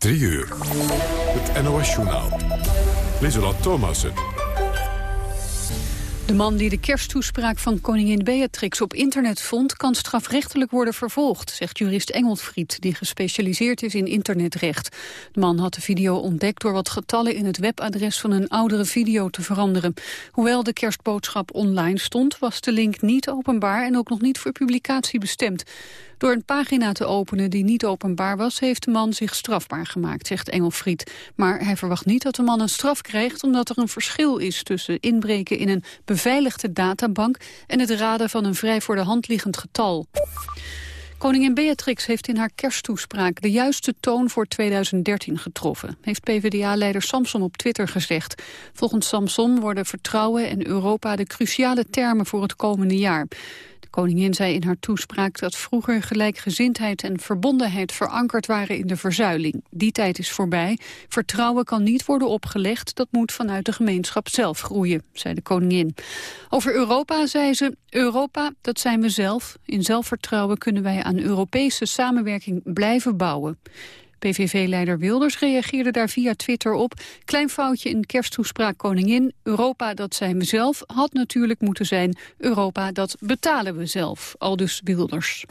3 uur. Het NOS-journaal. Lieselot Thomassen. De man die de kersttoespraak van koningin Beatrix op internet vond... kan strafrechtelijk worden vervolgd, zegt jurist Engelfried... die gespecialiseerd is in internetrecht. De man had de video ontdekt door wat getallen in het webadres... van een oudere video te veranderen. Hoewel de kerstboodschap online stond... was de link niet openbaar en ook nog niet voor publicatie bestemd. Door een pagina te openen die niet openbaar was... heeft de man zich strafbaar gemaakt, zegt Engelfried. Maar hij verwacht niet dat de man een straf krijgt... omdat er een verschil is tussen inbreken in een beveiligde databank... en het raden van een vrij voor de hand liggend getal. Koningin Beatrix heeft in haar kersttoespraak de juiste toon voor 2013 getroffen, heeft PvdA-leider Samson op Twitter gezegd. Volgens Samson worden vertrouwen en Europa de cruciale termen voor het komende jaar koningin zei in haar toespraak dat vroeger gelijkgezindheid en verbondenheid verankerd waren in de verzuiling. Die tijd is voorbij. Vertrouwen kan niet worden opgelegd, dat moet vanuit de gemeenschap zelf groeien, zei de koningin. Over Europa zei ze, Europa, dat zijn we zelf. In zelfvertrouwen kunnen wij aan Europese samenwerking blijven bouwen. PVV-leider Wilders reageerde daar via Twitter op. Klein foutje in kersttoespraak koningin. Europa, dat zijn we zelf, had natuurlijk moeten zijn. Europa, dat betalen we zelf. Aldus Wilders.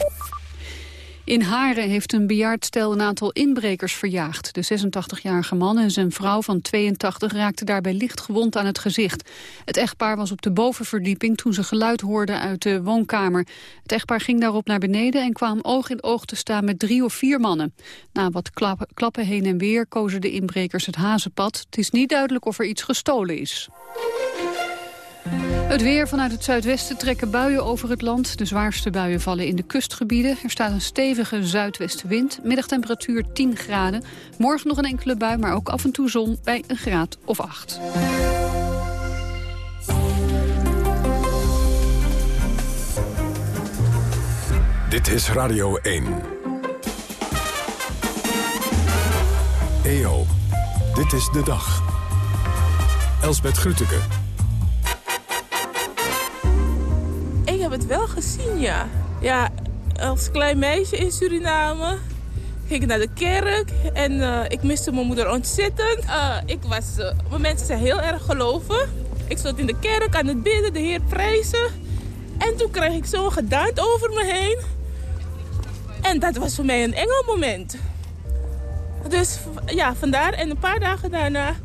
In Haren heeft een bejaard stel een aantal inbrekers verjaagd. De 86-jarige man en zijn vrouw van 82 raakten daarbij licht gewond aan het gezicht. Het echtpaar was op de bovenverdieping toen ze geluid hoorden uit de woonkamer. Het echtpaar ging daarop naar beneden en kwam oog in oog te staan met drie of vier mannen. Na wat klappen, klappen heen en weer kozen de inbrekers het hazenpad. Het is niet duidelijk of er iets gestolen is. Het weer vanuit het zuidwesten trekken buien over het land. De zwaarste buien vallen in de kustgebieden. Er staat een stevige zuidwestenwind. Middagtemperatuur 10 graden. Morgen nog een enkele bui, maar ook af en toe zon bij een graad of 8. Dit is Radio 1. EO, dit is de dag. Elsbeth Grütke. Ja. Ja, als klein meisje in Suriname ging ik naar de kerk en uh, ik miste mijn moeder ontzettend. Uh, ik was, uh, mijn mensen zijn heel erg geloven. Ik stond in de kerk aan het bidden, de Heer prijzen. En toen kreeg ik zo'n gedaante over me heen. En dat was voor mij een engelmoment. Dus ja, vandaar. En een paar dagen daarna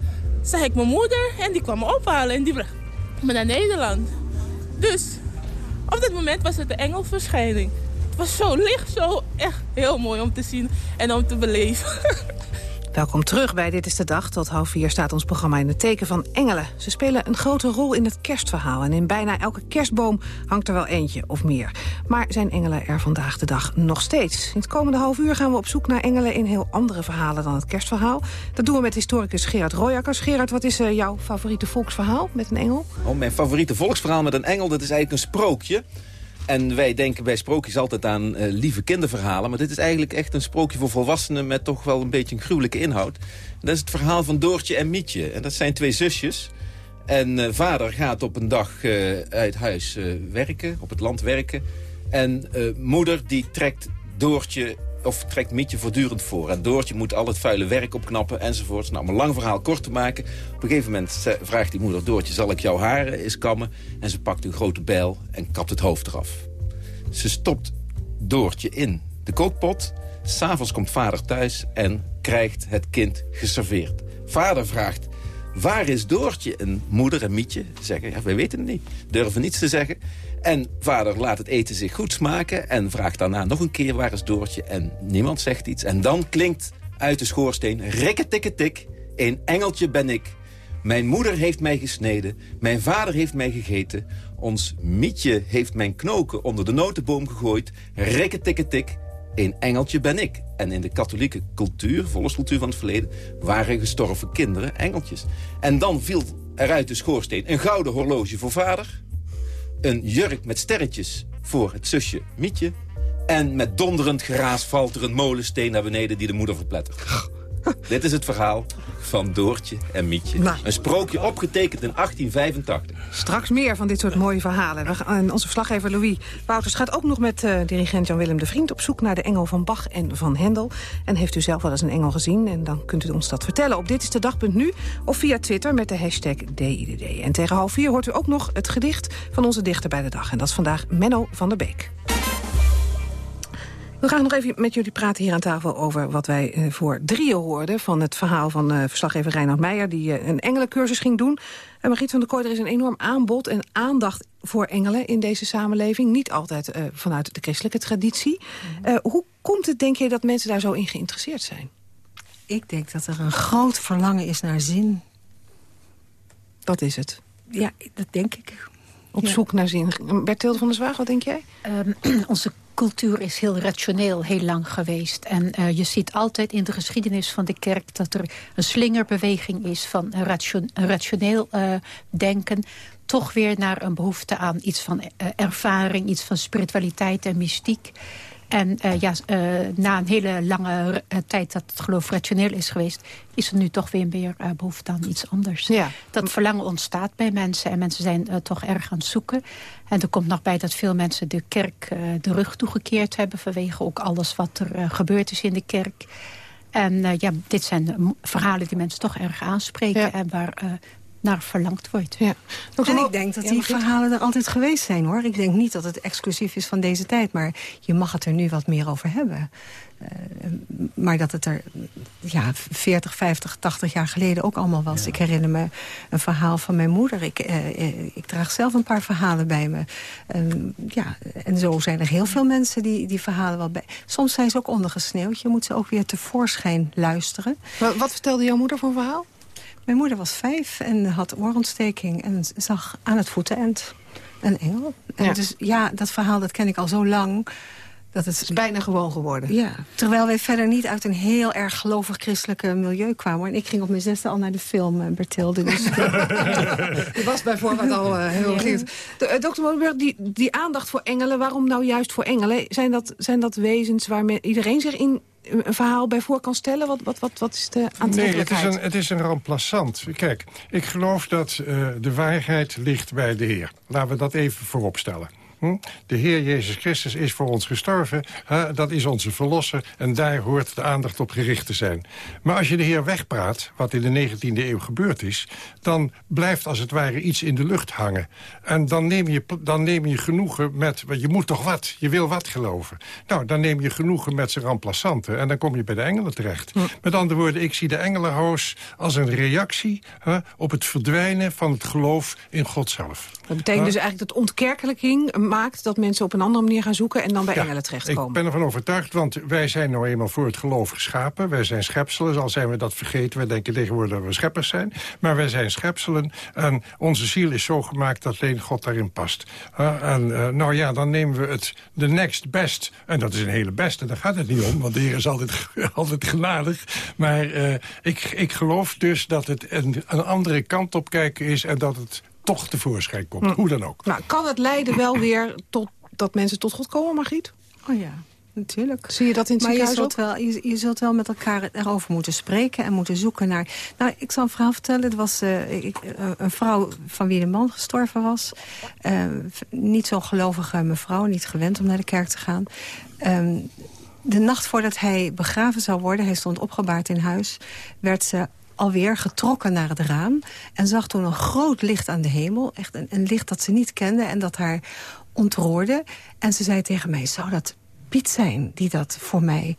zag ik mijn moeder en die kwam me ophalen en die bracht me naar Nederland. Dus op dat moment was het de engelverschijning. Het was zo licht, zo echt heel mooi om te zien en om te beleven. Welkom terug bij Dit is de Dag. Tot half vier staat ons programma in het teken van engelen. Ze spelen een grote rol in het kerstverhaal. En in bijna elke kerstboom hangt er wel eentje of meer. Maar zijn engelen er vandaag de dag nog steeds? In het komende half uur gaan we op zoek naar engelen... in heel andere verhalen dan het kerstverhaal. Dat doen we met historicus Gerard Royakkers. Gerard, wat is uh, jouw favoriete volksverhaal met een engel? Oh, mijn favoriete volksverhaal met een engel, dat is eigenlijk een sprookje... En wij denken bij sprookjes altijd aan uh, lieve kinderverhalen. Maar dit is eigenlijk echt een sprookje voor volwassenen... met toch wel een beetje een gruwelijke inhoud. dat is het verhaal van Doortje en Mietje. En dat zijn twee zusjes. En uh, vader gaat op een dag uh, uit huis werken, op het land werken. En moeder die trekt Doortje of trekt Mietje voortdurend voor. En Doortje moet al het vuile werk opknappen enzovoort. Nou, om een lang verhaal kort te maken. Op een gegeven moment vraagt die moeder Doortje... zal ik jouw haren eens kammen? En ze pakt een grote bijl en kapt het hoofd eraf. Ze stopt Doortje in de kookpot. S'avonds komt vader thuis en krijgt het kind geserveerd. Vader vraagt, waar is Doortje? En moeder en Mietje zeggen, ja, wij weten het niet. Durven niets te zeggen. En vader laat het eten zich goed smaken... en vraagt daarna nog een keer waar is Doortje. En niemand zegt iets. En dan klinkt uit de schoorsteen... rikke tikke tik, een engeltje ben ik. Mijn moeder heeft mij gesneden, mijn vader heeft mij gegeten... ons mietje heeft mijn knoken onder de notenboom gegooid... rikke tikke tik, een engeltje ben ik. En in de katholieke cultuur, volkscultuur van het verleden... waren gestorven kinderen engeltjes. En dan viel eruit de schoorsteen een gouden horloge voor vader een jurk met sterretjes voor het zusje Mietje... en met donderend geraas valt er een molensteen naar beneden die de moeder verplettert. Dit is het verhaal van Doortje en Mietje. Nou. Een sprookje opgetekend in 1885. Straks meer van dit soort mooie verhalen. We gaan, en onze verslaggever Louis Wouters gaat ook nog met eh, dirigent Jan-Willem de Vriend... op zoek naar de engel van Bach en van Hendel. En heeft u zelf wel eens een engel gezien? En dan kunt u ons dat vertellen op Dit is de Dag.nu... of via Twitter met de hashtag DIDD. En tegen half vier hoort u ook nog het gedicht van onze dichter bij de dag. En dat is vandaag Menno van der Beek. We gaan nog even met jullie praten hier aan tafel over wat wij eh, voor drieën hoorden... van het verhaal van eh, verslaggever Reinhard Meijer... die eh, een engelencursus ging doen. En Margriet van der Kooi, er is een enorm aanbod en aandacht voor engelen in deze samenleving. Niet altijd eh, vanuit de christelijke traditie. Eh, hoe komt het, denk je, dat mensen daar zo in geïnteresseerd zijn? Ik denk dat er een groot verlangen is naar zin. Dat is het. Ja, dat denk ik. Op Ja. zoek naar zin. Bertilde van der Zwaag, wat denk jij? Ehm, onze cultuur is heel rationeel heel lang geweest. En eh, je ziet altijd in de geschiedenis van de kerk... dat er een slingerbeweging is van rationeel eh, denken... toch weer naar een behoefte aan iets van eh, ervaring... iets van spiritualiteit en mystiek. En eh, ja, eh, na een hele lange eh, tijd dat het geloof rationeel is geweest... is er nu toch weer meer eh, behoefte aan iets anders. Ja. Dat verlangen ontstaat bij mensen. En mensen zijn toch erg aan het zoeken. En er komt nog bij dat veel mensen de kerk de rug toegekeerd hebben... vanwege ook alles wat er gebeurd is in de kerk. En ja, dit zijn verhalen die mensen toch erg aanspreken... Ja. en waar naar verlangd wordt. Ja. En ik denk dat die verhalen er altijd geweest zijn, hoor. Ik denk niet dat het exclusief is van deze tijd. Maar je mag het er nu wat meer over hebben. Eh, maar dat het er ja, 40, 50, 80 jaar geleden ook allemaal was. Ik herinner me een verhaal van mijn moeder. Ik, eh, eh, ik draag zelf een paar verhalen bij me. Ehm, ja, en zo zijn er heel veel mensen die die verhalen wel bij... Soms zijn ze ook ondergesneeuwd. Je moet ze ook weer tevoorschijn luisteren. Wat, wat vertelde jouw moeder voor een verhaal? Mijn moeder was vijf en had oorontsteking en zag aan het voeteneind een engel. En Ja. Dus ja, dat verhaal dat ken ik al zo lang. Dat het, Het is bijna gewoon geworden. ja, terwijl wij verder niet uit een heel erg gelovig-christelijke milieu kwamen. En ik ging op mijn zesde al naar de film, eh, Bertilde. Dus Je was bij voorbaat al eh, heel goed. Dr. Molenburg, die, die aandacht voor engelen, waarom nou juist voor engelen? Zijn dat, zijn dat wezens waar men- iedereen zich in een verhaal bij voor kan stellen? Wat, wat, wat, wat is de Nee, het aantrekkelijkheid? is, een, het is een. Kijk, ik geloof dat eh, de waarheid ligt bij de Heer. Laten we dat even voorop stellen. Hm? De Heer Jezus Christus is voor ons gestorven. hè, dat is onze verlosser. En daar hoort de aandacht op gericht te zijn. Maar als je de Heer wegpraat, wat in de 19e eeuw gebeurd is... dan blijft als het ware iets in de lucht hangen. En dan neem je, dan neem je genoegen met... je moet toch wat, je wil wat geloven. Nou, dan neem je genoegen met zijn remplaçanten. En dan kom je bij de engelen terecht. Met andere woorden, ik zie de engelenhoos als een reactie... hè, op het verdwijnen van het geloof in God zelf. Dat betekent dus eigenlijk dat ontkerkelijking maakt dat mensen op een andere manier gaan zoeken en dan bij Ja, engelen Ik terechtkomen. ben ervan overtuigd, want wij zijn nou eenmaal voor het geloof geschapen. Wij zijn schepselen, al zijn we dat vergeten. Wij denken tegenwoordig dat we scheppers zijn. Maar wij zijn schepselen en onze ziel is zo gemaakt dat alleen God daarin past. Uh, en uh, nou ja, dan nemen we het de next best. En dat is een hele beste, daar gaat het niet om. Want de Heer is altijd, altijd genadig. Maar uh, ik, ik geloof dus dat het een, een andere kant op kijken is... en dat het toch tevoorschijn komt, hoe dan ook. Nou, kan het leiden wel weer tot dat mensen tot God komen, Margriet? oh ja, natuurlijk. Zie je dat in het Maar je zult, ook? wel, je, je zult wel met elkaar erover moeten spreken en moeten zoeken naar... Nou, ik zal een verhaal vertellen. Er was uh, ik, uh, een vrouw van wie de man gestorven was. Uh, niet zo'n gelovige mevrouw, niet gewend om naar de kerk te gaan. Um, de nacht voordat hij begraven zou worden, hij stond opgebaard in huis... werd ze alweer getrokken naar het raam... en zag toen een groot licht aan de hemel. Echt een, een licht dat ze niet kende en dat haar ontroerde. En ze zei tegen mij, zou dat Piet zijn die dat voor mij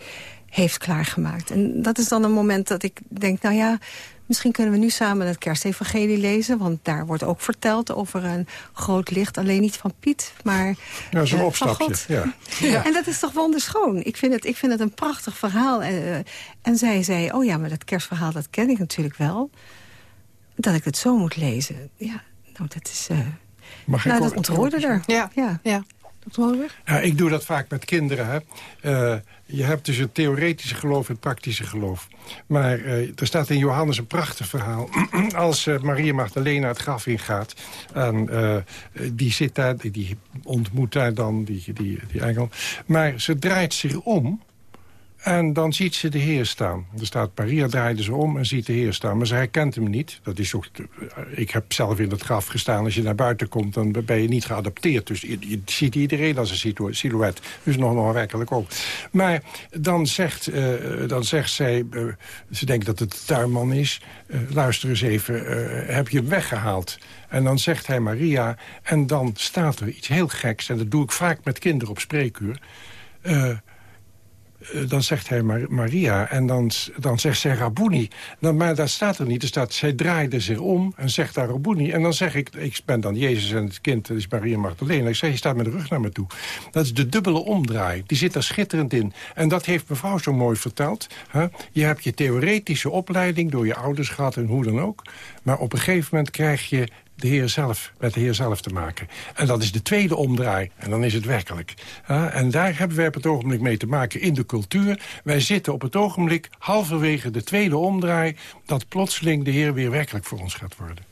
heeft klaargemaakt? En dat is dan een moment dat ik denk, nou ja... Misschien kunnen we nu samen het kerstevangelie lezen... want daar wordt ook verteld over een groot licht. Alleen niet van Piet, maar ja, zo'n uh, opstapje. Ja. Ja. En dat is toch wonderschoon. Ik vind het, ik vind het een prachtig verhaal. Uh, en zij zei, oh ja, maar dat kerstverhaal dat ken ik natuurlijk wel. Dat ik het zo moet lezen. Ja, nou dat is... Uh, Mag nou, ik dat ontroerde er. Ja, ja. ja. Ja, ik doe dat vaak met kinderen. Hè. Uh, je hebt dus het theoretische geloof en het praktische geloof. Maar uh, er staat in Johannes een prachtig verhaal. Als uh, Maria Magdalena het graf ingaat... en die zit daar, die ontmoet daar dan die, die, die engel... maar ze draait zich om... En dan ziet ze de Heer staan. Er staat Maria draaide ze om en ziet de Heer staan. Maar ze herkent hem niet. Dat is ook, ik heb zelf in het graf gestaan. Als je naar buiten komt, dan ben je niet geadapteerd. Dus je, ziet iedereen als een silhouet. Dus nog, nog werkelijk ook. Maar dan zegt, uh, dan zegt zij, uh, ze denkt dat het de tuinman is. Luister eens even, heb je hem weggehaald? En dan zegt hij Maria. En dan staat er iets heel geks. En dat doe ik vaak met kinderen op spreekuur. Eh, dan zegt hij Maria en dan, dan zegt zij Rabuni. Dan, maar dat staat er niet. Er staat, zij draaide zich om en zegt daar Rabuni. En dan zeg ik, ik ben dan Jezus en het kind, is Maria Magdalena. Ik zeg, je staat met de rug naar me toe. Dat is de dubbele omdraai. Die zit daar schitterend in. En dat heeft mevrouw zo mooi verteld. Hè? Je hebt je theoretische opleiding door je ouders gehad en hoe dan ook. Maar op een gegeven moment krijg je de Heer zelf, met de Heer zelf te maken. En dat is de tweede omdraai. En dan is het werkelijk. en daar hebben wij op het ogenblik mee te maken in de cultuur. Wij zitten op het ogenblik halverwege de tweede omdraai... dat plotseling de Heer weer werkelijk voor ons gaat worden.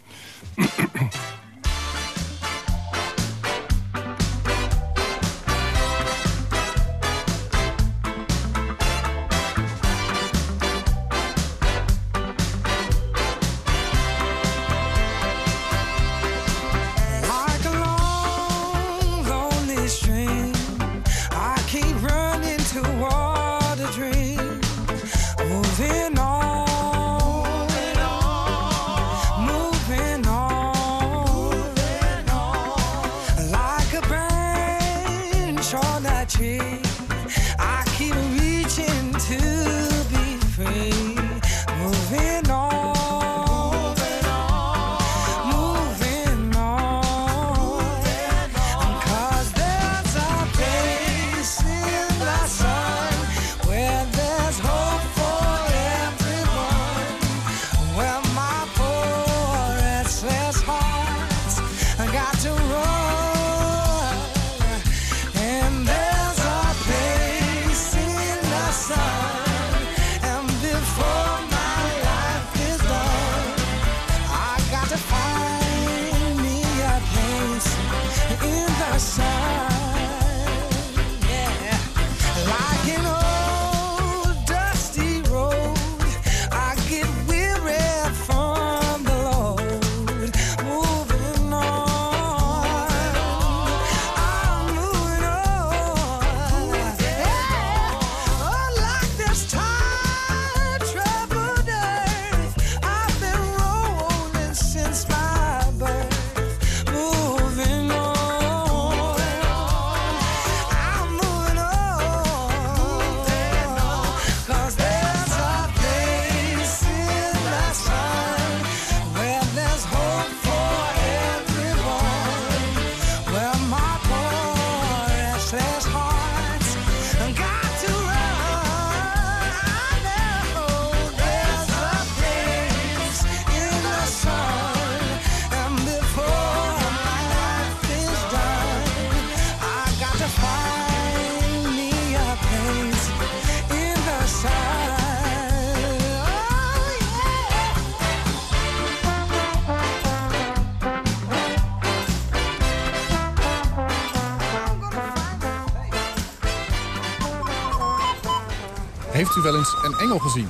Heeft u wel eens een engel gezien?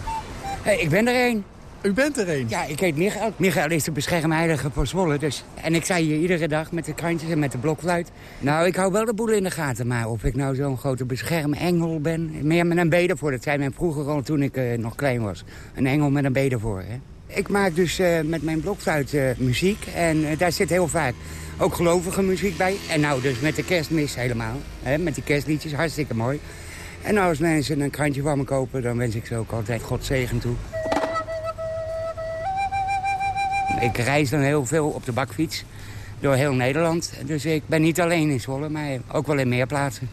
Hey, ik ben er een. U bent er een? Ja, ik heet Michael. Michael is de beschermheilige voor Zwolle. Dus. En ik sta hier iedere dag met de krantjes en met de blokfluit. Nou, ik hou wel de boel in de gaten. Maar of ik nou zo'n grote beschermengel ben... Meer met een B ervoor. Dat zei men vroeger al toen ik uh, nog klein was. Een engel met een B ervoor, hè. Ik maak dus uh, met mijn blokfluit uh, muziek. En daar zit heel vaak ook gelovige muziek bij. En nou dus met de kerstmis helemaal. Hè, met die kerstliedjes, hartstikke mooi. En als mensen een krantje van me kopen, dan wens ik ze ook altijd God zegen toe. Ik reis dan heel veel op de bakfiets door heel Nederland. Dus ik ben niet alleen in Zwolle, maar ook wel in meer plaatsen.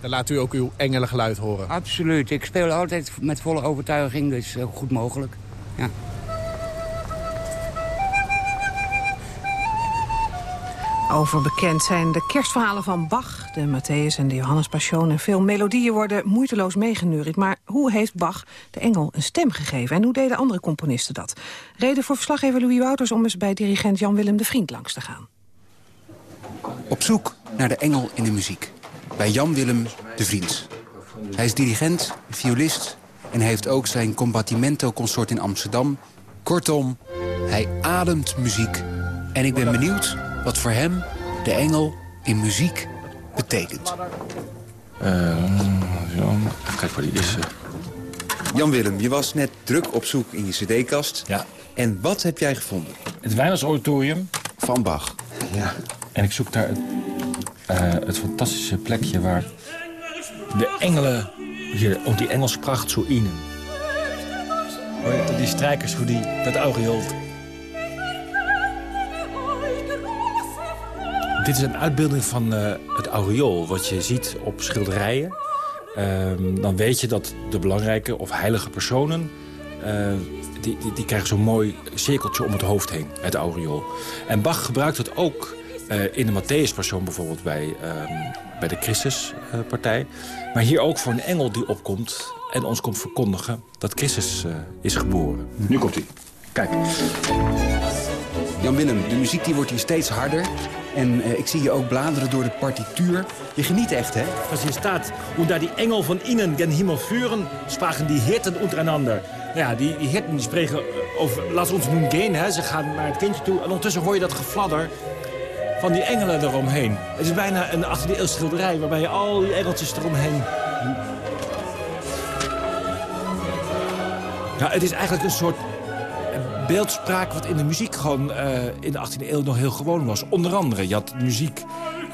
Dan laat u ook uw engelengeluid horen? Absoluut. Ik speel altijd met volle overtuiging, dus goed mogelijk. Ja. Overbekend zijn de kerstverhalen van Bach, de Matthäus en de Johannes Passion... en veel melodieën worden moeiteloos meegeneuried. Maar hoe heeft Bach de engel een stem gegeven? En hoe deden andere componisten dat? Reden voor verslaggever Louis Wouters om eens bij dirigent Jan-Willem de Vriend langs te gaan. Op zoek naar de engel in de muziek. Bij Jan-Willem de Vriend. Hij is dirigent, violist en heeft ook zijn combattimento-consort in Amsterdam. Kortom, hij ademt muziek. En ik ben benieuwd wat voor hem de engel in muziek betekent. Uh, even kijken waar die is. eh. Jan-Willem, je was net druk op zoek in je cd-kast. Ja. En wat heb jij gevonden? Het Wijners Auditorium. Van Bach. Ja. En ik zoek daar het, eh, het fantastische plekje waar de engelen... Hier, ook die Engelspracht zo inen. Hoor je, Die strijkers, hoe die dat aureolt. Dit is een uitbeelding van eh, het aureool, wat je ziet op schilderijen. Ehm, dan weet je dat de belangrijke of heilige personen... eh, die, die, die krijgen zo'n mooi cirkeltje om het hoofd heen, het aureool. En Bach gebruikt het ook eh, in de Matthäus-persoon bijvoorbeeld bij, ehm, bij de Christuspartij. maar hier ook voor een engel die opkomt en ons komt verkondigen dat Christus is geboren. Nu komt hij. Kijk. Jan-Willem, de muziek die wordt hier steeds harder. En eh, ik zie je ook bladeren door de partituur. Je geniet echt, hè? Was hier staat, und da die Engel von ihnen gen Himmel führen, sprachen die Hirten untereinander. Nou ja, die, die Hirten spreken over, laat ons nu gaan, hè. Ze gaan naar het kindje toe. En ondertussen hoor je dat gefladder van die engelen eromheen. Het is bijna een 18e eeuw schilderij waarbij je al die engeltjes eromheen... Ja, het is eigenlijk een soort beeldspraak wat in de muziek gewoon eh, in de 18e eeuw nog heel gewoon was. Onder andere, je had muziek.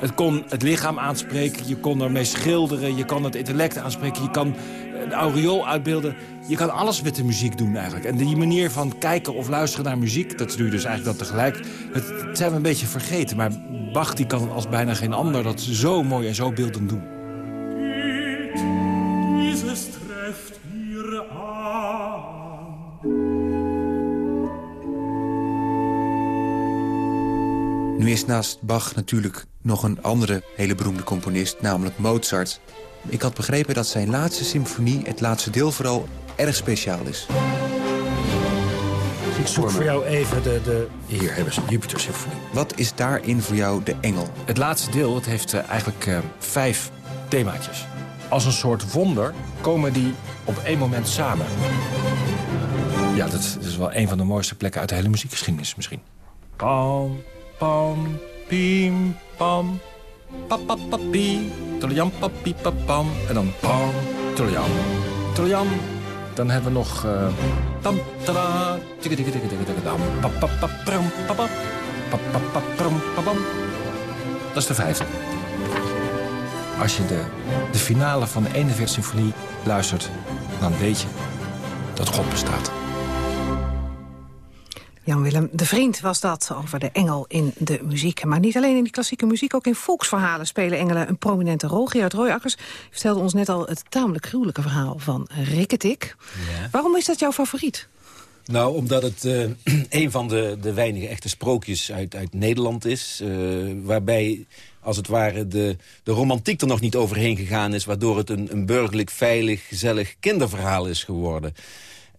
Het kon het lichaam aanspreken, je kon ermee schilderen, je kan het intellect aanspreken, je kan een aureool uitbeelden. Je kan alles met de muziek doen eigenlijk. En die manier van kijken of luisteren naar muziek, dat doe je dus eigenlijk dan tegelijk. Het, het zijn we een beetje vergeten, maar Bach die kan als bijna geen ander dat zo mooi en zo beeldend doen. Nu is naast Bach natuurlijk nog een andere hele beroemde componist, namelijk Mozart. Ik had begrepen dat zijn laatste symfonie, het laatste deel vooral, erg speciaal is. Ik zoek voor jou even de... de... Hier hebben ze, Jupiter Symfonie. Wat is daarin voor jou de engel? Het laatste deel het heeft eh, eigenlijk eh, vijf themaatjes. Als een soort wonder komen die op één moment samen. Ja, dat is, wel een van de mooiste plekken uit de hele muziekgeschiedenis misschien. Pam, piem, pam, papapapi, toljam, papi, papam. En dan pam, toljam, toljam. Dan hebben we nog... eh, tam, tada, tikka, tikka, tikka, tikka, tikka, dam, papapapram, papap, papapapram, papam. Dat is de vijfde. Als je de, de finale van de 41 symfonie luistert, dan weet je dat God bestaat. Jan-Willem de Vriend was dat over de engel in de muziek. Maar niet alleen in die klassieke muziek, ook in volksverhalen spelen engelen een prominente rol. Gerard Royakkers vertelde ons net al het tamelijk gruwelijke verhaal van Rikketik. Waarom is dat jouw favoriet? Nou, omdat het eh, een van de, de weinige echte sprookjes uit, uit Nederland is. eh, waarbij, als het ware, de, de romantiek er nog niet overheen gegaan is... waardoor het een, een burgerlijk, veilig, gezellig kinderverhaal is geworden.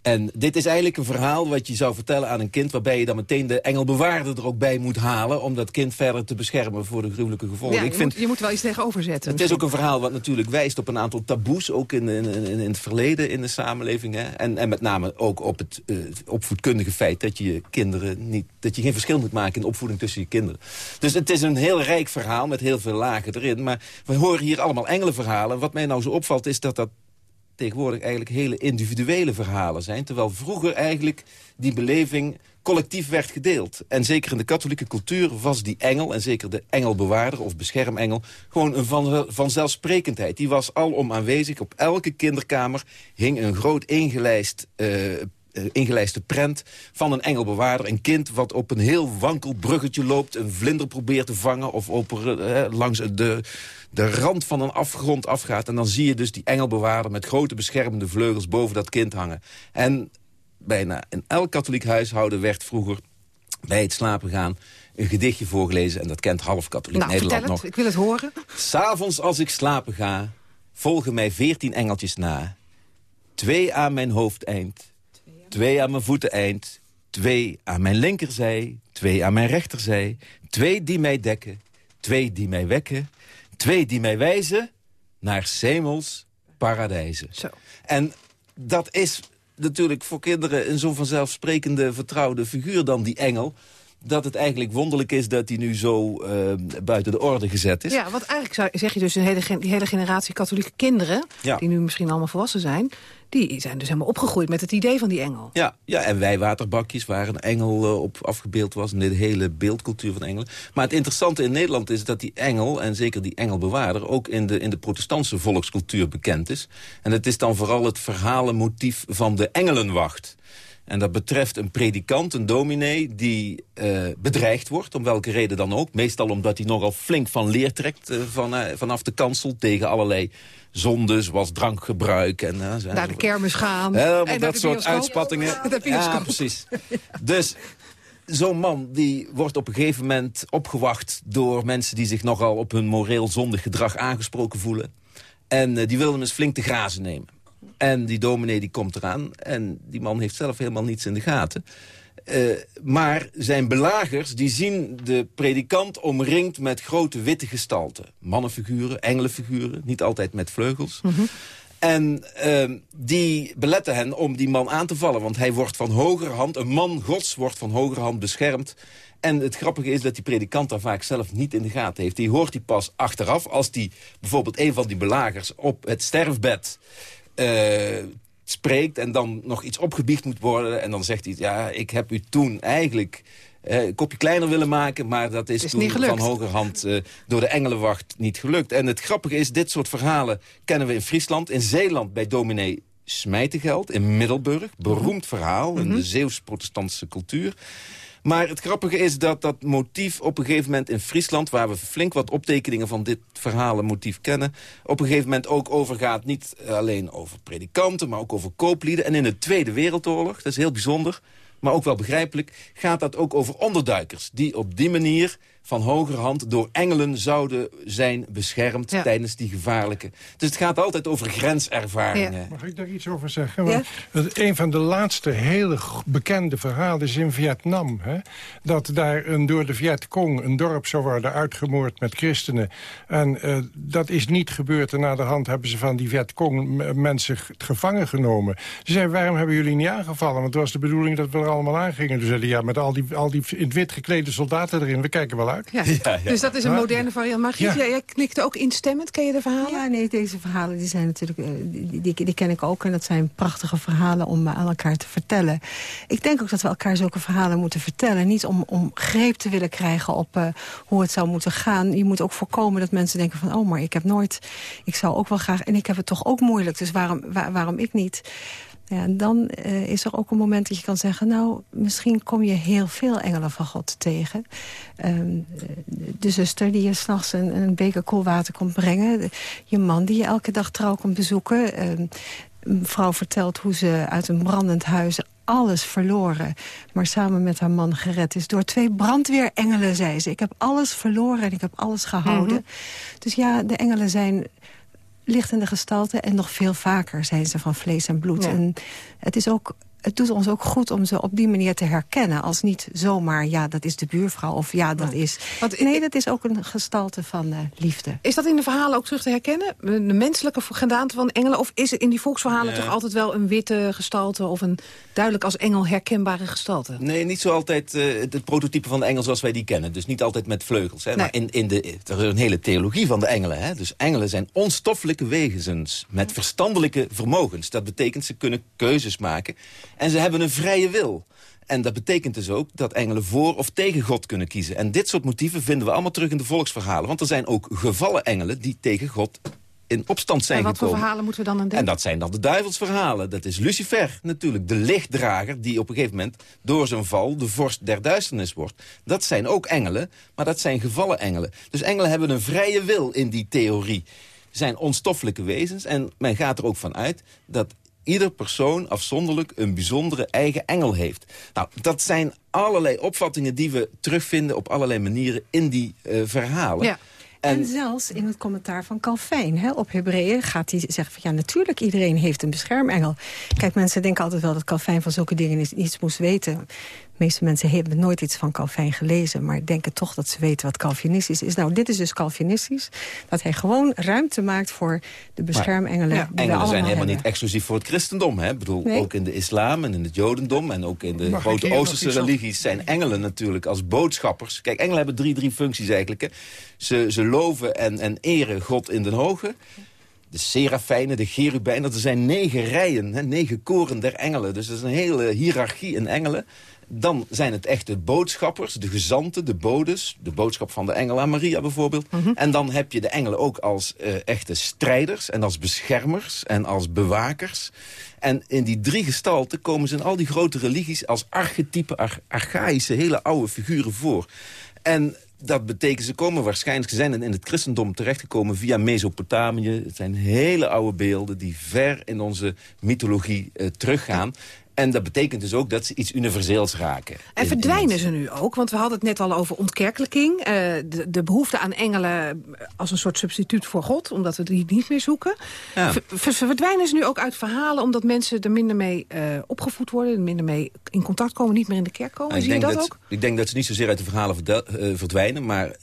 En dit is eigenlijk een verhaal wat je zou vertellen aan een kind... waarbij je dan meteen de engelbewaarder er ook bij moet halen... om dat kind verder te beschermen voor de gruwelijke gevolgen. Ja, Ik je, vind, moet, je moet wel iets tegenover zetten. het is ook een verhaal wat natuurlijk wijst op een aantal taboes... ook in, in, in, in het verleden in de samenleving. Hè? En, en met name ook op het eh, opvoedkundige feit... dat je je kinderen niet, dat je geen verschil moet maken in de opvoeding tussen je kinderen. Dus het is een heel rijk verhaal met heel veel lagen erin. Maar we horen hier allemaal engelenverhalen. Wat mij nou zo opvalt is dat dat tegenwoordig eigenlijk hele individuele verhalen zijn. Terwijl vroeger eigenlijk die beleving collectief werd gedeeld. En zeker in de katholieke cultuur was die engel... en zeker de engelbewaarder of beschermengel... gewoon een van, vanzelfsprekendheid. Die was alom aanwezig. Op elke kinderkamer hing een groot ingelijst... eh, ingelijste prent van een engelbewaarder. Een kind wat op een heel wankel bruggetje loopt... een vlinder probeert te vangen of op, eh, langs de, de rand van een afgrond afgaat. En dan zie je dus die engelbewaarder met grote beschermende vleugels boven dat kind hangen. En bijna in elk katholiek huishouden werd vroeger bij het slapen gaan een gedichtje voorgelezen. En dat kent half katholiek Nou, Nederland het. nog. Ik wil het horen. S'avonds als ik slapen ga, volgen mij veertien engeltjes na. Twee aan mijn hoofdeind, twee aan mijn voeteneind... twee aan mijn linkerzij, twee aan mijn rechterzij... twee die mij dekken, twee die mij wekken... twee die mij wijzen naar Semels paradijzen. Zo. En dat is natuurlijk voor kinderen een zo vanzelfsprekende vertrouwde figuur dan die engel dat het eigenlijk wonderlijk is dat hij nu zo uh, buiten de orde gezet is. Ja, want eigenlijk zou, zeg je dus een hele, die hele generatie katholieke kinderen... Ja. die nu misschien allemaal volwassen zijn... die zijn dus helemaal opgegroeid met het idee van die engel. Ja, ja en wij waterbakjes waar een engel uh, op afgebeeld was... en de hele beeldcultuur van engelen. Maar het interessante in Nederland is dat die engel... en zeker die engelbewaarder ook in de, in de protestantse volkscultuur bekend is. En het is dan vooral het verhalenmotief van de engelenwacht... En dat betreft een predikant, een dominee, die uh, bedreigd wordt. Om welke reden dan ook. Meestal omdat hij nogal flink van leer trekt uh, van, vanaf de kansel tegen allerlei zonden, zoals drankgebruik. En, naar de kermis gaan. en dat soort uitspattingen. Ja, precies. Dus zo'n man die wordt op een gegeven moment opgewacht... door mensen die zich nogal op hun moreel zondig gedrag aangesproken voelen. En die willen hem eens flink te grazen nemen. En die dominee die komt eraan. En die man heeft zelf helemaal niets in de gaten. Uh, maar zijn belagers die zien de predikant omringd met grote witte gestalten. Mannenfiguren, engelenfiguren, niet altijd met vleugels. Mm -hmm. En uh, die beletten hen om die man aan te vallen. Want hij wordt van hogerhand, een man gods wordt van hogerhand beschermd. En het grappige is dat die predikant daar vaak zelf niet in de gaten heeft. Die hoort hij pas achteraf als die bijvoorbeeld een van die belagers op het sterfbed uh, spreekt en dan nog iets opgebiecht moet worden. En dan zegt hij, ja, ik heb u toen eigenlijk uh, een kopje kleiner willen maken... maar dat is, is toen van hogerhand uh, door de engelenwacht niet gelukt. En het grappige is, dit soort verhalen kennen we in Friesland. In Zeeland bij dominee Smijtengeld in Middelburg. Beroemd verhaal in de Zeeuws-protestantse cultuur. Maar het grappige is dat dat motief op een gegeven moment in Friesland... waar we flink wat optekeningen van dit verhalenmotief kennen... op een gegeven moment ook overgaat niet alleen over predikanten... maar ook over kooplieden. En in de Tweede Wereldoorlog, dat is heel bijzonder... maar ook wel begrijpelijk, gaat dat ook over onderduikers... die op die manier van hogerhand door engelen zouden zijn beschermd... Ja. tijdens die gevaarlijke... Dus het gaat altijd over grenservaringen. Mag ik daar iets over zeggen? Want het- Een van de laatste hele bekende verhalen is in Vietnam. Hè? Dat daar een, door de Vietcong een dorp zou worden uitgemoord met christenen. En eh, dat is niet gebeurd. En na de hand hebben ze van die Vietcong mensen gevangen genomen. Ze zeiden, waarom hebben jullie niet aangevallen? Want het was de bedoeling dat we er allemaal aangingen. Toen zeiden ja, met al die, al die in het wit geklede soldaten erin, we kijken wel uit. Ja. Dus dat is een Ja. moderne variant. Margriet, Ja. jij, knikte ook instemmend. Ken je de verhalen? Ja, nee, deze verhalen die zijn natuurlijk, eh, die, die, die ken ik ook. En dat zijn prachtige verhalen om eh, aan elkaar te vertellen. Ik denk ook dat we elkaar zulke verhalen moeten vertellen. Niet om, om greep te willen krijgen op eh, hoe het zou moeten gaan. Je moet ook voorkomen dat mensen denken van... oh, maar ik heb nooit... Ik zou ook wel graag... En ik heb het toch ook moeilijk, dus waarom, waar- waarom ik niet? Ja, en dan eh, is er ook een moment dat je kan zeggen... nou, misschien kom je heel veel engelen van God tegen. Ehm, de zuster die je s'nachts een, een beker koel water komt brengen. Je man die je elke dag trouw komt bezoeken. Ehm, een vrouw vertelt hoe ze uit een brandend huis alles verloren... maar samen met haar man gered is. Door twee brandweerengelen, zei ze. Ik heb alles verloren en ik heb alles gehouden. Dus ja, de engelen zijn lichtende gestalten... en nog veel vaker zijn ze van vlees en bloed. Ja. En het, is ook, het doet ons ook goed om ze op die manier te herkennen. Als niet zomaar, ja, dat is de buurvrouw of ja, dat is... nee, dat is ook een gestalte van eh, liefde. Is dat in de verhalen ook terug te herkennen? De menselijke gedaante van engelen? Of is het in die volksverhalen Ja. toch altijd wel een witte gestalte... of een duidelijk als engel herkenbare gestalte? Nee, niet zo altijd eh, het, het prototype van de engel zoals wij die kennen. Dus niet altijd met vleugels. Hè. Nee. Maar in, in de, er is een hele theologie van de engelen. Hè. Dus engelen zijn onstoffelijke wezens met verstandelijke vermogens. Dat betekent ze kunnen keuzes maken. En ze hebben een vrije wil. En dat betekent dus ook dat engelen voor of tegen God kunnen kiezen. En dit soort motieven vinden we allemaal terug in de volksverhalen. Want er zijn ook gevallen engelen die tegen God in opstand zijn en wat voor gekomen. verhalen moeten we dan aan denken? En dat zijn dan de duivelsverhalen. Dat is Lucifer natuurlijk, de lichtdrager... die op een gegeven moment door zijn val de vorst der duisternis wordt. Dat zijn ook engelen, maar dat zijn gevallen engelen. Dus engelen hebben een vrije wil in die theorie. Zijn onstoffelijke wezens en men gaat er ook van uit... dat ieder persoon afzonderlijk een bijzondere eigen engel heeft. Nou, dat zijn allerlei opvattingen die we terugvinden... op allerlei manieren in die eh, verhalen. Ja. En, zelfs in het commentaar van Calvijn hè, op Hebreeën gaat hij zeggen van ja, natuurlijk iedereen heeft een beschermengel. Kijk, mensen denken altijd wel dat Calvijn van zulke dingen niets moest weten. De meeste mensen hebben nooit iets van Calvijn gelezen... maar denken toch dat ze weten wat Calvinistisch is. Nou, dit is dus Calvinistisch. Dat hij gewoon ruimte maakt voor de beschermengelen. Ja, engelen zijn helemaal niet exclusief voor het christendom. Hè? Ik bedoel, ook in de islam en in het jodendom... en ook in de grote Oosterse religies zijn engelen natuurlijk als boodschappers. Kijk, engelen hebben drie, drie functies eigenlijk. Hè. Ze, ze loven en, en eren God in de hoge de serafijnen, de cherubijnen. Er zijn negen rijen, hè, negen koren der engelen. Dus dat is een hele hiërarchie in engelen. Dan zijn het echte boodschappers, de gezanten, de bodes. De boodschap van de engel aan Maria bijvoorbeeld. Mhm. En dan heb je de engelen ook als uh, echte strijders en als beschermers en als bewakers. En in die drie gestalten komen ze in al die grote religies als archetype, ar archaïsche, hele oude figuren voor. En dat betekent, ze komen waarschijnlijk, ze zijn in het christendom terechtgekomen via Mesopotamië. Het zijn hele oude beelden die ver in onze mythologie uh, teruggaan. En dat betekent dus ook dat ze iets universeels raken. En verdwijnen ze nu ook? Want we hadden het net al over ontkerkelijking. Uh, de, de, behoefte aan engelen als een soort substituut voor God. Omdat we die niet meer zoeken. Ja. verdwijnen ze nu ook uit verhalen omdat mensen er minder mee uh, opgevoed worden. Minder mee in contact komen, niet meer in de kerk komen. Zie je dat, dat, ook? Ik denk dat ze niet zozeer uit de verhalen uh, verdwijnen. Maar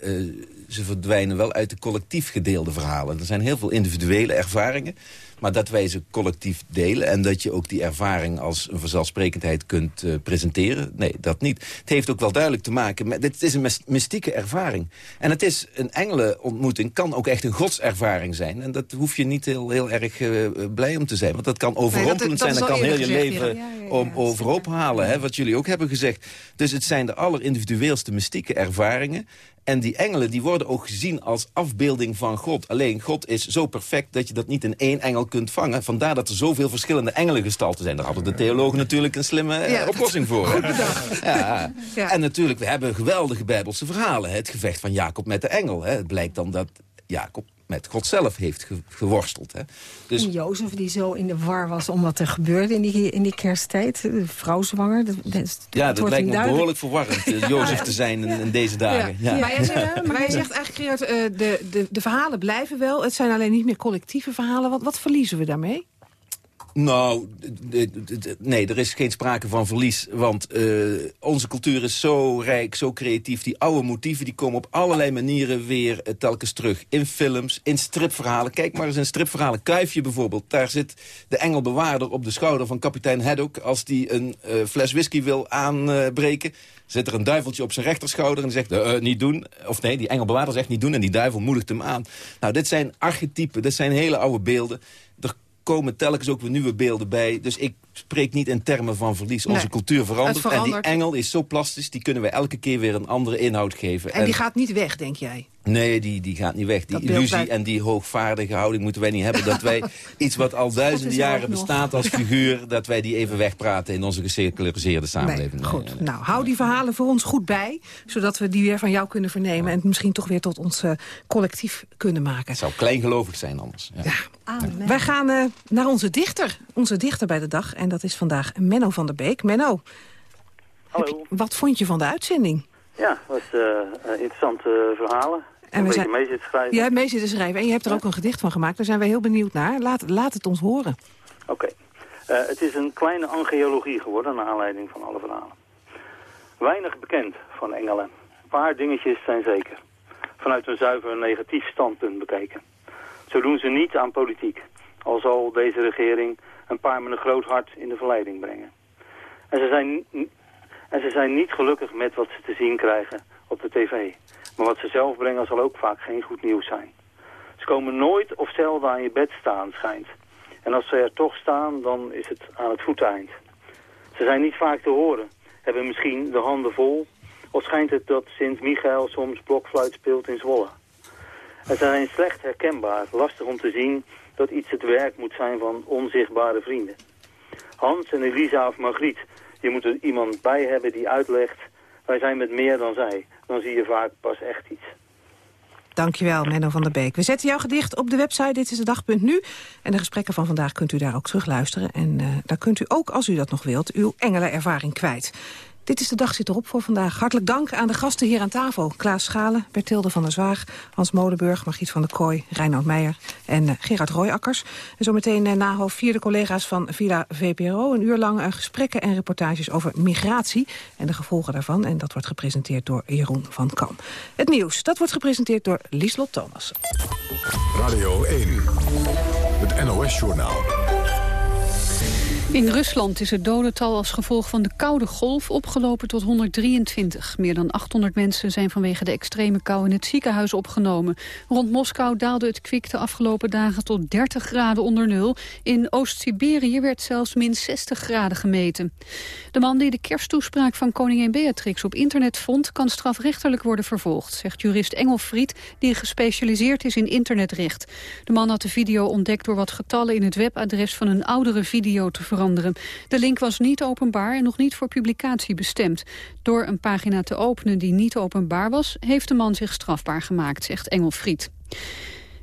ze verdwijnen wel uit de collectief gedeelde verhalen. Er zijn heel veel individuele ervaringen. Maar dat wij ze collectief delen en dat je ook die ervaring als een vanzelfsprekendheid kunt uh, presenteren. Nee, dat niet. Het heeft ook wel duidelijk te maken met... Dit is een mystieke ervaring. En het is een engelenontmoeting kan ook echt een godservaring zijn. En dat hoef je niet heel, heel erg uh, blij om te zijn. Want dat kan overrompelend zijn. Dat kan heel je leven ja, ja, om, overhoop halen. Hè, wat jullie ook hebben gezegd. Dus het zijn de allerindividueelste mystieke ervaringen. En die engelen die worden ook gezien als afbeelding van God. Alleen God is zo perfect dat je dat niet in één engel kunt vangen. Vandaar dat er zoveel verschillende engelengestalten zijn. Daar hadden de theologen natuurlijk een slimme eh, oplossing voor. Ja. ja. En natuurlijk, we hebben geweldige bijbelse verhalen. Het gevecht van Jacob met de engel. Het blijkt dan dat Jacob met God zelf heeft geworsteld. Hè. Dus... En Jozef die zo in de war was om wat er gebeurde in die, in die kersttijd. De vrouw zwanger. Dat, dat, ja, dat lijkt me behoorlijk verwarrend, uh, Jozef te zijn in, in deze dagen. Ja. Maar, jij zegt, maar jij zegt eigenlijk, Gerard, uh, de, de, de verhalen blijven wel. Het zijn alleen niet meer collectieve verhalen. Wat, wat verliezen we daarmee? Nou, nee, er is geen sprake van verlies. Want uh, onze cultuur is zo rijk, zo creatief. Die oude motieven die komen op allerlei manieren weer uh, telkens terug. In films, in stripverhalen. Kijk maar eens in stripverhalen. Kuifje bijvoorbeeld. Daar zit de engelbewaarder op de schouder van kapitein Haddock. Als die een uh, fles whisky wil aanbreken... zit er een duiveltje op zijn rechterschouder en zegt... niet doen. Of nee, die engelbewaarder zegt niet doen en die duivel moedigt hem aan. Nou, dit zijn archetypen, dit zijn hele oude beelden. Er komen telkens ook weer nieuwe beelden bij. Dus ik spreek niet in termen van verlies. Onze cultuur verandert, En die engel is zo plastisch, die kunnen we elke keer weer een andere inhoud geven. En, die gaat niet weg, denk jij? Nee, die, die gaat niet weg. Die illusie en die hoogvaardige houding moeten wij niet hebben. Dat wij iets wat al duizenden jaren bestaat als figuur... dat wij die even wegpraten in onze geseculariseerde samenleving. Nee, goed. Nou, hou die verhalen voor ons goed bij. Zodat we die weer van jou kunnen vernemen. En misschien toch weer tot ons uh, collectief kunnen maken. Het zou kleingelovig zijn anders. Ja. ja. Wij gaan uh, naar onze dichter. Onze dichter bij de dag. En dat is vandaag Menno van der Beek. Menno, Hallo. wat vond je van de uitzending? Ja, het was uh, interessante verhalen. En we zijn... mee zitten schrijven. Jij hebt mee zitten schrijven en je hebt er ook een gedicht van gemaakt. Daar zijn we heel benieuwd naar. Laat, laat het ons horen. Oké. Okay. Uh, het is een kleine angeologie geworden naar aanleiding van alle verhalen. Weinig bekend van engelen. Een paar dingetjes zijn zeker. Vanuit een zuiver negatief standpunt bekeken. Zo doen ze niet aan politiek. Al zal deze regering een paar met een groot hart in de verleiding brengen. En ze zijn, en ze zijn niet gelukkig met wat ze te zien krijgen op de tv. Maar wat ze zelf brengen zal ook vaak geen goed nieuws zijn. Ze komen nooit of zelden aan je bed staan, schijnt. En als ze er toch staan, dan is het aan het voeteind. Ze zijn niet vaak te horen, hebben misschien de handen vol... of schijnt het dat Sint Michael soms blokfluit speelt in Zwolle. Ze zijn slecht herkenbaar, lastig om te zien dat iets het werk moet zijn van onzichtbare vrienden. Hans en Elisa of Margriet, je moet er iemand bij hebben die uitlegt... wij zijn met meer dan zij. Dan zie je vaak pas echt iets. Dankjewel, Menno van der Beek. We zetten jouw gedicht op de website Dit is de dag.nu. En de gesprekken van vandaag kunt u daar ook terug luisteren. En uh, daar kunt u ook, als u dat nog wilt, uw engelenervaring kwijt. Dit is de dag zit erop voor vandaag. Hartelijk dank aan de gasten hier aan tafel. Klaas Schalen, Bertilde van der Zwaag, Hans Molenburg, Margriet van der Kooi, Reinoud Meijer en uh, Gerard Rooijakkers. En zometeen uh, na half vier de collega's van Villa VPRO. Een uur lang gesprekken en reportages over migratie en de gevolgen daarvan. En dat wordt gepresenteerd door Jeroen van Kam. Het nieuws, dat wordt gepresenteerd door Lieslot Thomas. Radio 1, het NOS-journaal. In Rusland is het dodental als gevolg van de koude golf opgelopen tot 123. Meer dan 800 mensen zijn vanwege de extreme kou in het ziekenhuis opgenomen. Rond Moskou daalde het kwik de afgelopen dagen tot 30 graden onder nul. In Oost-Siberië werd zelfs min 60 graden gemeten. De man die de kersttoespraak van koningin Beatrix op internet vond... kan strafrechtelijk worden vervolgd, zegt jurist Engelfried... die gespecialiseerd is in internetrecht. De man had de video ontdekt door wat getallen in het webadres van een oudere video te veranderen De link was niet openbaar en nog niet voor publicatie bestemd. Door een pagina te openen die niet openbaar was... heeft de man zich strafbaar gemaakt, zegt Engelfried.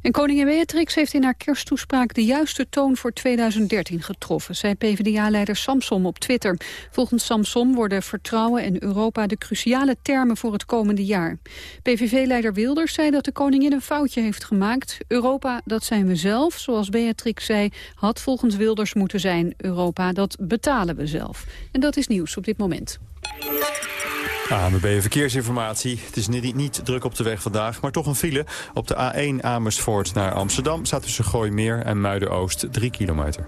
En koningin Beatrix heeft in haar kersttoespraak de juiste toon voor 2013 getroffen, zei PvdA-leider Samsom op Twitter. Volgens Samsom worden vertrouwen en Europa de cruciale termen voor het komende jaar. PVV-leider Wilders zei dat de koningin een foutje heeft gemaakt. Europa, dat zijn we zelf, zoals Beatrix zei, had volgens Wilders moeten zijn. Europa, dat betalen we zelf. En dat is nieuws op dit moment. ANWB Verkeersinformatie. Het is niet, niet, druk op de weg vandaag, maar toch een file. Op de A1 Amersfoort naar Amsterdam staat tussen Gooimeer en Muiden-Oost 3 kilometer.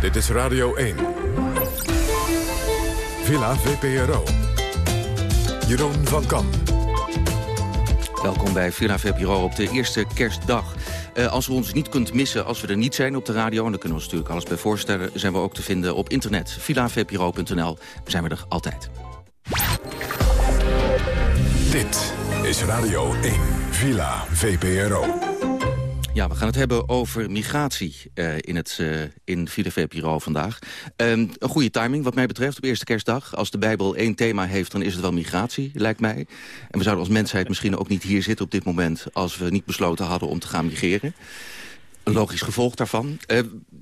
Dit is Radio 1. Villa VPRO. Jeroen van Kam. Welkom bij Villa VPRO op de eerste kerstdag. Uh, als u ons niet kunt missen als we er niet zijn op de radio... en daar kunnen we ons natuurlijk alles bij voorstellen... zijn we ook te vinden op internet, villavpro.nl. Zijn we er altijd. Dit is Radio 1, Villa VPRO. Ja, we gaan het hebben over migratie uh, in, het, uh, in Villa vandaag. Um, een goede timing wat mij betreft op eerste kerstdag. Als de Bijbel één thema heeft, dan is het wel migratie, lijkt mij. En we zouden als mensheid misschien ook niet hier zitten op dit moment... als we niet besloten hadden om te gaan migreren. Logisch gevolg daarvan. Uh,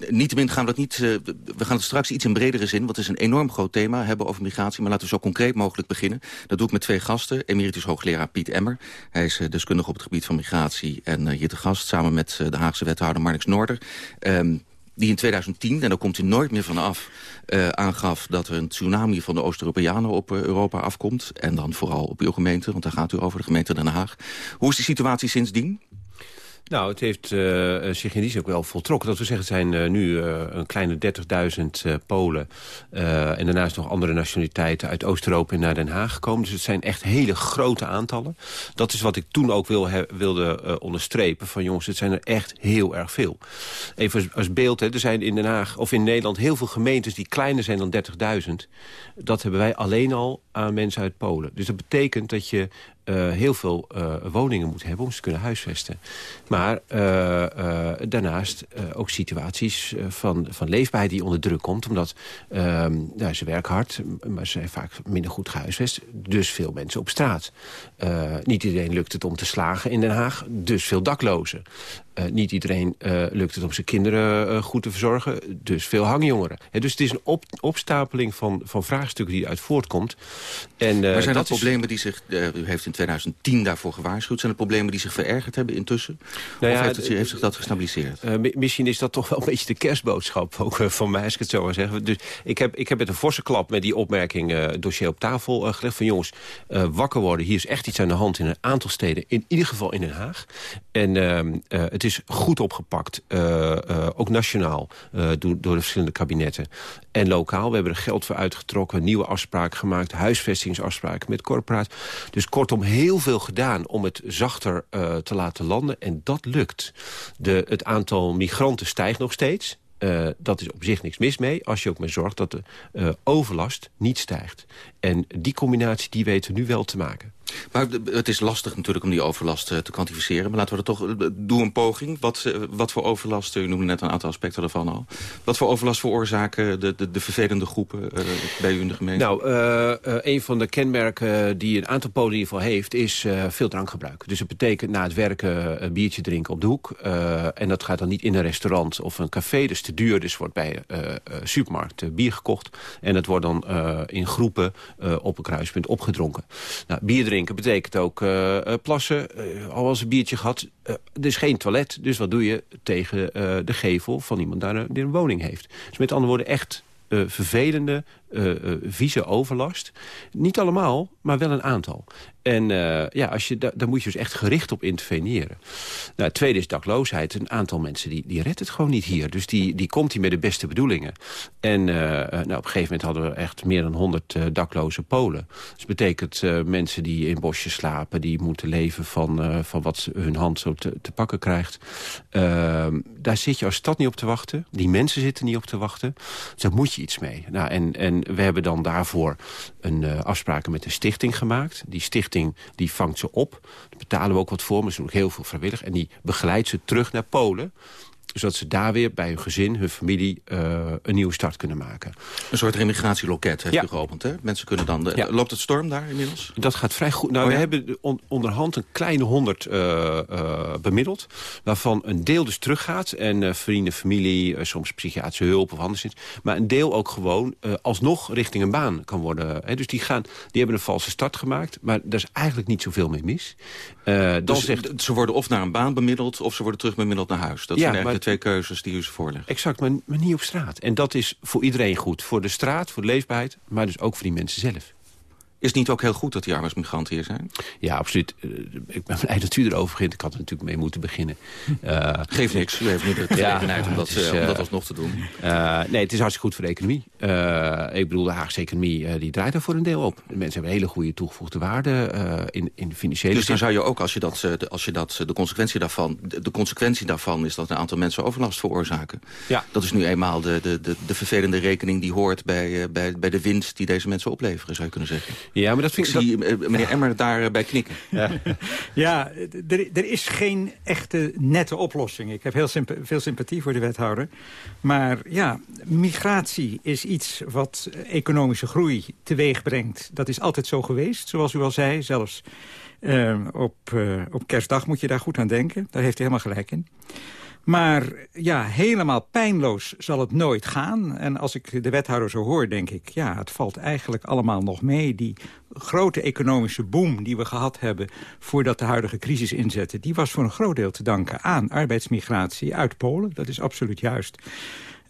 niettemin gaan we dat niet... Uh, we gaan het straks iets in bredere zin, want het is een enorm groot thema... hebben over migratie, maar laten we zo concreet mogelijk beginnen. Dat doe ik met twee gasten. Emeritus hoogleraar Piet Emmer. Hij is uh, deskundige op het gebied van migratie en hier te gast... samen met de Haagse wethouder Marnix Noorder. Um, die in 2010, en daar komt hij nooit meer van af... Aangaf dat er een tsunami van de Oost-Europeanen op Europa afkomt. En dan vooral op uw gemeente, want daar gaat u over de gemeente Den Haag. Hoe is de situatie sindsdien? Nou, het heeft uh, zich in die zin ook wel voltrokken. Dat we zeggen, het zijn uh, nu een kleine 30.000 Polen... en daarnaast nog andere nationaliteiten uit Oost-Europa naar Den Haag gekomen. Dus het zijn echt hele grote aantallen. Dat is wat ik toen ook wil, wilde onderstrepen. Van jongens, het zijn er echt heel erg veel. Even als, als beeld, hè, er zijn in Den Haag of in Nederland heel veel gemeentes... die kleiner zijn dan 30.000. Dat hebben wij alleen al aan mensen uit Polen. Dus dat betekent dat je uh, heel veel uh, woningen moet hebben om ze te kunnen huisvesten. Maar uh, daarnaast ook situaties van, van leefbaarheid die onder druk komt. Omdat ehm, nou, ze werken hard, maar ze zijn vaak minder goed gehuisvest. Dus veel mensen op straat. niet iedereen lukt het om te slagen in Den Haag. Dus veel daklozen. Uh, niet iedereen uh, lukt het om zijn kinderen uh, goed te verzorgen. Dus veel hangjongeren. He, dus het is een op, opstapeling van, van vraagstukken die eruit voortkomt. En, maar zijn dat, dat problemen die zich... u heeft in 2010 daarvoor gewaarschuwd. Zijn het problemen die zich verergerd hebben intussen? Nou ja, of heeft, het, heeft, zich dat gestabiliseerd? misschien is dat toch wel een beetje de kerstboodschap ook van mij, als ik het zo maar zeggen. Dus ik heb, ik heb met een forse klap met die opmerking dossier op tafel gelegd. Van jongens, wakker worden. Hier is echt iets aan de hand in een aantal steden. In ieder geval in Den Haag. En ehm, het het is goed opgepakt, uh, uh, ook nationaal, uh, door, door de verschillende kabinetten. En lokaal, we hebben er geld voor uitgetrokken, nieuwe afspraken gemaakt... huisvestingsafspraken met corporaties. Dus kortom, heel veel gedaan om het zachter te laten landen. En dat lukt. De, het aantal migranten stijgt nog steeds. Dat is op zich niks mis mee, als je ook maar zorgt dat de overlast niet stijgt. En die combinatie die weten we nu wel te maken. Maar het is lastig natuurlijk om die overlast te kwantificeren. Maar laten we er toch... Doe een poging. Wat, wat voor overlast... U noemde net een aantal aspecten daarvan al. Wat voor overlast veroorzaken de, de, de vervelende groepen bij u in de gemeente? Nou, een van de kenmerken die een aantal polen in ieder geval heeft... is veel drankgebruik. Dus het betekent na het werken een biertje drinken op de hoek. en dat gaat dan niet in een restaurant of een café. Dus te duur. Dus wordt bij supermarkt bier gekocht. En dat wordt dan in groepen op een kruispunt opgedronken. Nou, bier drinken betekent ook uh, plassen. Uh, al als een biertje gehad. Uh, er is geen toilet, dus wat doe je tegen de gevel van iemand daar, die een woning heeft. Dus met andere woorden echt vervelende, vieze overlast. Niet allemaal, maar wel een aantal. En uh, ja, als je, daar, moet je dus echt gericht op interveneren. Nou, het tweede is dakloosheid. Een aantal mensen die, die redt het gewoon niet hier. Dus die, die komt hier met de beste bedoelingen. En nou, op een gegeven moment hadden we echt meer dan 100 uh, dakloze Polen. Dus dat betekent mensen die in bosjes slapen... die moeten leven van, van wat hun hand zo te, te pakken krijgt. Ehm, daar zit je als stad niet op te wachten. Die mensen zitten niet op te wachten. Dus daar moet je iets mee. Nou, en, en we hebben dan daarvoor een afspraken met een stichting gemaakt. Die stichting die vangt ze op. Daar betalen we ook wat voor, maar ze doen ook heel veel vrijwillig. En die begeleidt ze terug naar Polen zodat ze daar weer bij hun gezin, hun familie, uh, een nieuwe start kunnen maken. Een soort remigratieloket heeft ja. u geopend, hè? Mensen kunnen dan... De, ja. Loopt het storm daar inmiddels? Dat gaat vrij goed. Nou, oh, ja? we hebben on, onderhand een kleine honderd uh, uh, bemiddeld... waarvan een deel dus teruggaat. En vrienden, familie, soms psychiatrische hulp of anderszins. Maar een deel ook gewoon alsnog richting een baan kan worden. Hè? Dus die, gaan, die hebben een valse start gemaakt. Maar daar is eigenlijk niet zoveel mee mis. dan dus zegt... ze worden of naar een baan bemiddeld... of ze worden terug bemiddeld naar huis. Dat zijn eigenlijk twee keuzes die u ze voorlegt. Exact, maar, maar niet op straat. En dat is voor iedereen goed. Voor de straat, voor de leefbaarheid, maar dus ook voor die mensen zelf. Is het niet ook heel goed dat die arbeidsmigranten hier zijn? Ja, absoluut. Uh, ik ben blij dat u erover begint. Ik had er natuurlijk mee moeten beginnen. Uh, Geeft niks. U heeft niet de gelegenheid ja, om, dat, is, uh, om dat alsnog te doen. nee, het is hartstikke goed voor de economie. ik bedoel, de Haagse economie die draait daar voor een deel op. De mensen hebben hele goede toegevoegde waarde in, in de financiële... Dus dan zou je ook, als je dat, als je dat de consequentie daarvan... De, de, consequentie daarvan is dat een aantal mensen overlast veroorzaken. Ja. Dat is nu eenmaal de, de, de, de vervelende rekening die hoort bij, bij, bij de winst die deze mensen opleveren, zou je kunnen zeggen. Ja, maar dat vind ik... zie dat... Eh, meneer Emmer daarbij knikken. Ja, ja er, er, is geen echte nette oplossing. Ik heb heel veel sympathie voor de wethouder. Maar ja, migratie is iets wat economische groei teweeg brengt. Dat is altijd zo geweest, zoals u al zei. Zelfs uh, op, uh, op kerstdag moet je daar goed aan denken. Daar heeft hij helemaal gelijk in. Maar ja, helemaal pijnloos zal het nooit gaan. En als ik de wethouder zo hoor, denk ik... ja, het valt eigenlijk allemaal nog mee. Die grote economische boom die we gehad hebben... voordat de huidige crisis inzette... die was voor een groot deel te danken aan arbeidsmigratie uit Polen. Dat is absoluut juist.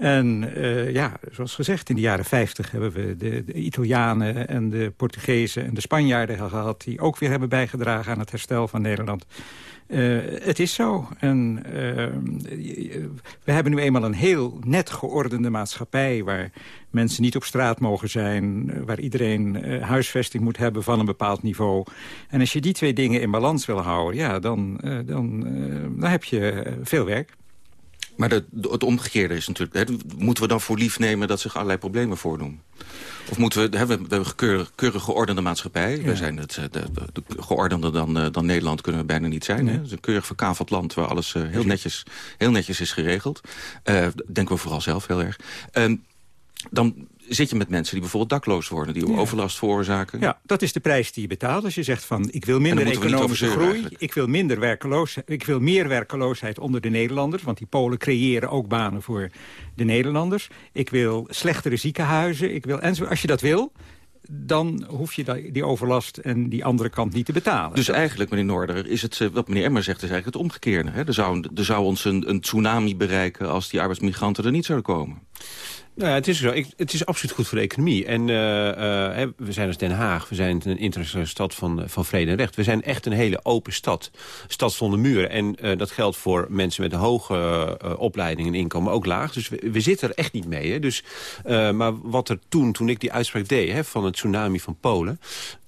En uh, ja, zoals gezegd, in de jaren 50 hebben we de, Italianen en de Portugezen en de Spanjaarden gehad... die ook weer hebben bijgedragen aan het herstel van Nederland. Uh, het is zo. En uh, we hebben nu eenmaal een heel net geordende maatschappij... waar mensen niet op straat mogen zijn... waar iedereen huisvesting moet hebben van een bepaald niveau. En als je die twee dingen in balans wil houden... ja, dan, dan, dan heb je veel werk. Maar het omgekeerde is natuurlijk... Hè, moeten we dan voor lief nemen dat zich allerlei problemen voordoen? Of moeten we... Hè, we hebben een keurig, keurig geordende maatschappij. We zijn het, eh, de, de, geordender dan, uh, dan Nederland kunnen we bijna niet zijn. Hè? Het is een keurig verkaveld land waar alles uh, heel, netjes, heel netjes is geregeld. Uh, denken we vooral zelf heel erg. Uh, dan zit je met mensen die bijvoorbeeld dakloos worden... die overlast veroorzaken. Ja, dat is de prijs die je betaalt. Als je zegt van, ik wil minder economische groei... ik wil, minder werkeloosheid, ik wil meer werkeloosheid onder de Nederlanders... want die Polen creëren ook banen voor de Nederlanders. Ik wil slechtere ziekenhuizen. Ik wil, en als je dat wil, dan hoef je die overlast en die andere kant niet te betalen. Dus eigenlijk, meneer Noorder, is het, eh, wat meneer Emmer zegt... is eigenlijk het omgekeerde. Hè? Er, zou, er zou ons een, een tsunami bereiken als die arbeidsmigranten er niet zouden komen. Nou ja, het is zo. Het is absoluut goed voor de economie. En uh, uh, we zijn als Den Haag. We zijn een internationale stad van, van vrede en recht. We zijn echt een hele open stad. Stad zonder muren. En dat geldt voor mensen met een hoge opleiding en inkomen ook laag. Dus we, we zitten er echt niet mee. Hè. Dus, maar wat er toen, toen ik die uitspraak deed hè, van het tsunami van Polen...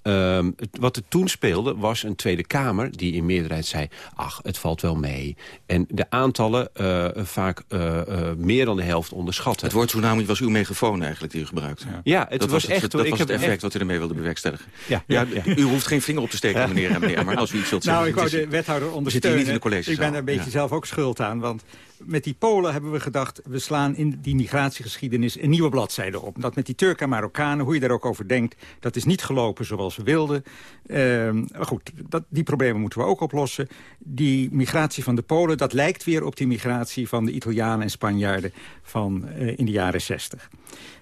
Ehm, het- wat er toen speelde was een Tweede Kamer die in meerderheid zei... ach, het valt wel mee. En de aantallen eh, vaak eh, eh, meer dan de helft onderschatten. Het woord tsunami was uw megafoon eigenlijk die u gebruikt. Ja, het dat was het, echt- Dat ik was het heb effect echt- wat u ermee wilde bewerkstelligen. Ja, ja, ja, ja. U hoeft geen vinger op te steken, meneer en meneer. Maar als u iets wilt zeggen... Nou, ik wou de wethouder ondersteunen. niet in de collegezaal. ik ben er een beetje Ja. zelf ook schuld aan. Want met die Polen hebben we gedacht... we slaan in die migratiegeschiedenis een nieuwe bladzijde op. Dat met die Turken en Marokkanen, hoe je daar ook over denkt... dat is niet gelopen zoals we wilden. Maar goed, dat, die problemen moeten we ook oplossen. Die migratie van de Polen, dat lijkt weer op die migratie... van de Italianen en Spanjaarden van eh, in de jaren zestig.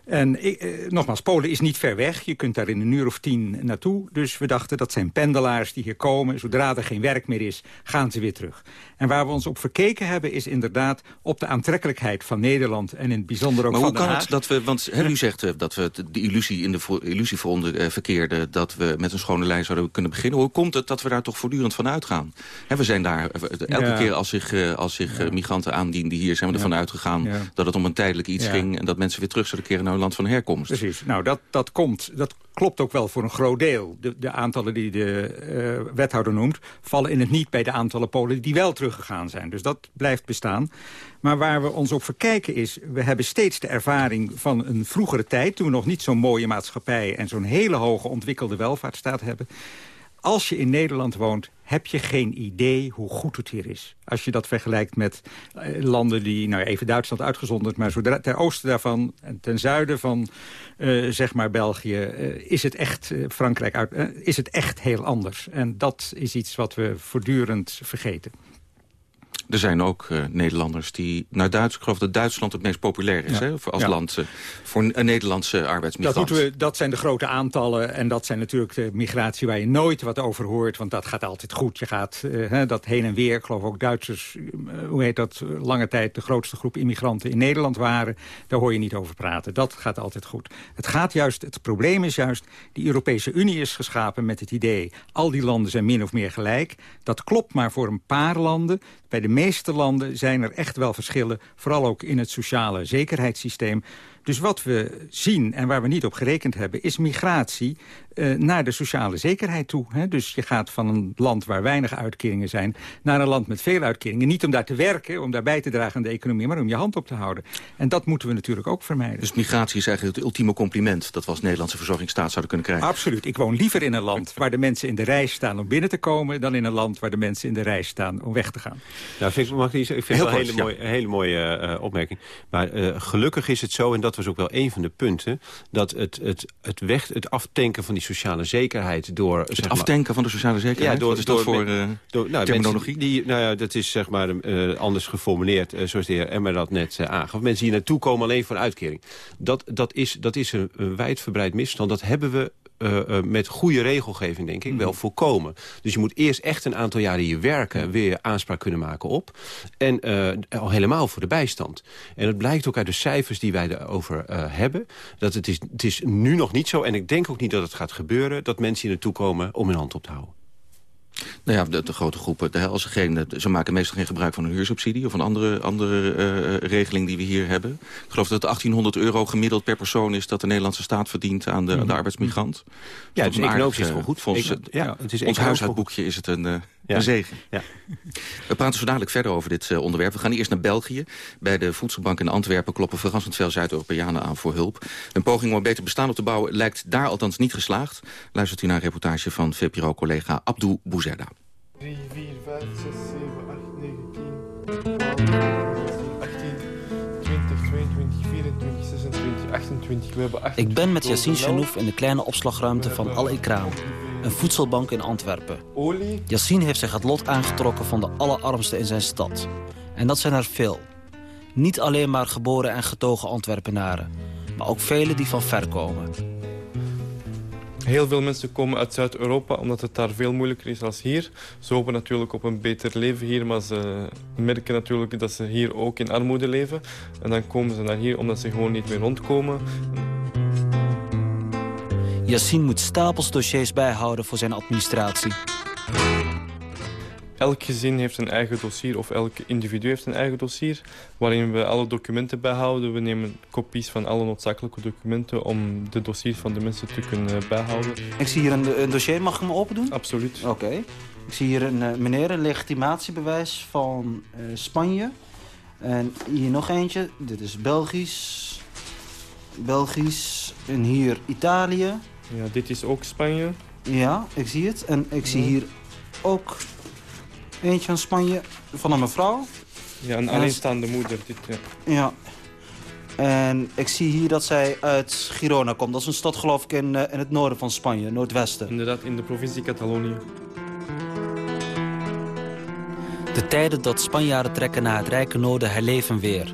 En ik, eh, nogmaals, Polen is niet ver weg. Je kunt daar in een uur of tien naartoe. Dus we dachten, dat zijn pendelaars die hier komen. Zodra er geen werk meer is, gaan ze weer terug. En waar we ons op verkeken hebben, is inderdaad op de aantrekkelijkheid van Nederland. En in het bijzonder ook Maar van hoe Den kan Haag. het dat we, want hè, u zegt eh, dat we de illusie in de vo- illusievonden eh, verkeerden... dat we met een schone lijn zouden kunnen beginnen. Hoe komt het dat we daar toch voortdurend van uitgaan? Hè, we zijn daar, eh, elke Ja. keer als zich, als zich eh, migranten aandienen die hier zijn... we Ja. ervan uitgegaan Ja. dat het om een tijdelijk iets Ja. ging... en dat mensen weer terug zouden keren naar land van herkomst. Precies. Nou, dat, dat komt. Dat klopt ook wel voor een groot deel. De, de aantallen die de eh, wethouder noemt... vallen in het niet bij de aantallen Polen die wel teruggegaan zijn. Dus dat blijft bestaan. Maar waar we ons op verkijken is... we hebben steeds de ervaring van een vroegere tijd... toen we nog niet zo'n mooie maatschappij... en zo'n hele hoge ontwikkelde welvaartsstaat hebben... Als je in Nederland woont, heb je geen idee hoe goed het hier is. Als je dat vergelijkt met eh, landen die, nou even Duitsland uitgezonderd... maar zodra, ter oosten daarvan en ten zuiden van, eh, zeg maar, België... eh, is het echt, Frankrijk uit, is het echt heel anders. En dat is iets wat we voortdurend vergeten. Er zijn ook eh, Nederlanders die naar Duits... Ik geloof dat Duitsland het meest populair is Ja. hè, als Ja. land eh, voor een, een Nederlandse arbeidsmigrant. Dat, moeten we, dat zijn de grote aantallen. En dat zijn natuurlijk de migratie waar je nooit wat over hoort. Want dat gaat altijd goed. Je gaat eh, hè, dat heen en weer. Ik geloof ook Duitsers, hoe heet dat, lange tijd de grootste groep immigranten in Nederland waren. Daar hoor je niet over praten. Dat gaat altijd goed. Het gaat juist, het probleem is juist, die Europese Unie is geschapen met het idee. Al die landen zijn min of meer gelijk. Dat klopt maar voor een paar landen. Bij de meeste landen zijn er echt wel verschillen. Vooral ook in het sociale zekerheidssysteem. Dus wat we zien en waar we niet op gerekend hebben... is migratie eh, naar de sociale zekerheid toe. Hè? Dus je gaat van een land waar weinig uitkeringen zijn... naar een land met veel uitkeringen. Niet om daar te werken, om daar bij te dragen aan de economie... maar om je hand op te houden. En dat moeten we natuurlijk ook vermijden. Dus migratie is eigenlijk het ultieme compliment... dat we als Nederlandse verzorgingsstaat zouden kunnen krijgen. Absoluut. Ik woon liever in een land waar de mensen in de rij staan om binnen te komen... dan in een land waar de mensen in de rij staan om weg te gaan. Nou, vind ik, mag ik, ik vind Heel het wel een hele mooie, hele mooie eh, opmerking. Maar eh, gelukkig is het zo, en dat was ook wel een van de punten... dat het, het, het, weg, het aftanken van die sociale zekerheid door... Het aftanken van de sociale zekerheid? Ja, door, Wat is dat voor eh, door, nou, terminologie? Die, nou ja, dat is zeg maar eh, anders geformuleerd, eh, zoals de heer Emmer dat net eh, aangaf. Mensen die naartoe komen alleen voor een uitkering. Dat, dat, is, dat is een, een wijdverbreid misstand. Dat hebben we met goede regelgeving, denk ik, wel voorkomen. Dus je moet eerst echt een aantal jaren hier werken... weer aanspraak kunnen maken op. En eh, al helemaal voor de bijstand. En het blijkt ook uit de cijfers die wij erover eh, hebben... dat het is, het is nu nog niet zo, en ik denk ook niet dat het gaat gebeuren... dat mensen hier naartoe komen om hun hand op te houden. Nou ja, de, de grote groepen, de, als ze, geen, ze maken meestal geen gebruik van een huursubsidie... of een andere, andere eh, regeling die we hier hebben. Ik geloof dat het 1800 euro gemiddeld per persoon is... dat de Nederlandse staat verdient aan de, aan de arbeidsmigrant. Mhm. Ja, het is een economisch is het wel eh, goed. Volgens, Ik- ja, het is ons huishoudboekje is het een, eh, Ja. een zegen. Ja. We praten zo dadelijk verder over dit eh, onderwerp. We gaan eerst naar België. Bij de Voedselbank in Antwerpen kloppen verrassend veel Zuid-Europeanen aan voor hulp. Een poging om een beter bestaan op te bouwen lijkt daar althans niet geslaagd. Luistert u naar een reportage van VPRO-collega Abdou Bouzerda. 3, 4, 5, 6, 7, 8, 9, 10, 12, 18, 20, 22, 24, 26, 28. We hebben 28 Ik ben met melk. Chanouf in de kleine opslagruimte van Al Ikram, een voedselbank in Antwerpen. Yassine heeft zich het lot aangetrokken van de allerarmsten in zijn stad. En dat zijn er veel. Niet alleen maar geboren en getogen Antwerpenaren, maar ook velen die van ver komen. Heel veel mensen komen uit Zuid-Europa omdat het daar veel moeilijker is dan hier. Ze hopen natuurlijk op een beter leven hier, maar ze merken natuurlijk dat ze hier ook in armoede leven. En dan komen ze naar hier omdat ze gewoon niet meer rondkomen. Yassine moet stapels dossiers bijhouden voor zijn administratie. elk gezin heeft een eigen dossier of elk individu heeft een eigen dossier waarin we alle documenten bijhouden. We nemen kopies van alle noodzakelijke documenten om de dossiers van de mensen te kunnen bijhouden. Ik zie hier een, een dossier, mag ik hem open doen? Absoluut. Oké. Ik zie hier een uh, meneer, een legitimatiebewijs van uh, Spanje. En hier nog eentje, dit is Belgisch. Belgisch. En hier Italië. Ja, dit is ook Spanje. Ja, ik zie het. En ik zie hier ook eentje van Spanje van een mevrouw. Ja, een alleenstaande moeder. Dit, ja. ja. En ik zie hier dat zij uit Girona komt. Dat is een stad geloof ik in, uh, in het noorden van Spanje, noordwesten. Inderdaad, in de provincie Catalonië. De tijden dat Spanjaarden trekken naar het rijke noorden herleven weer.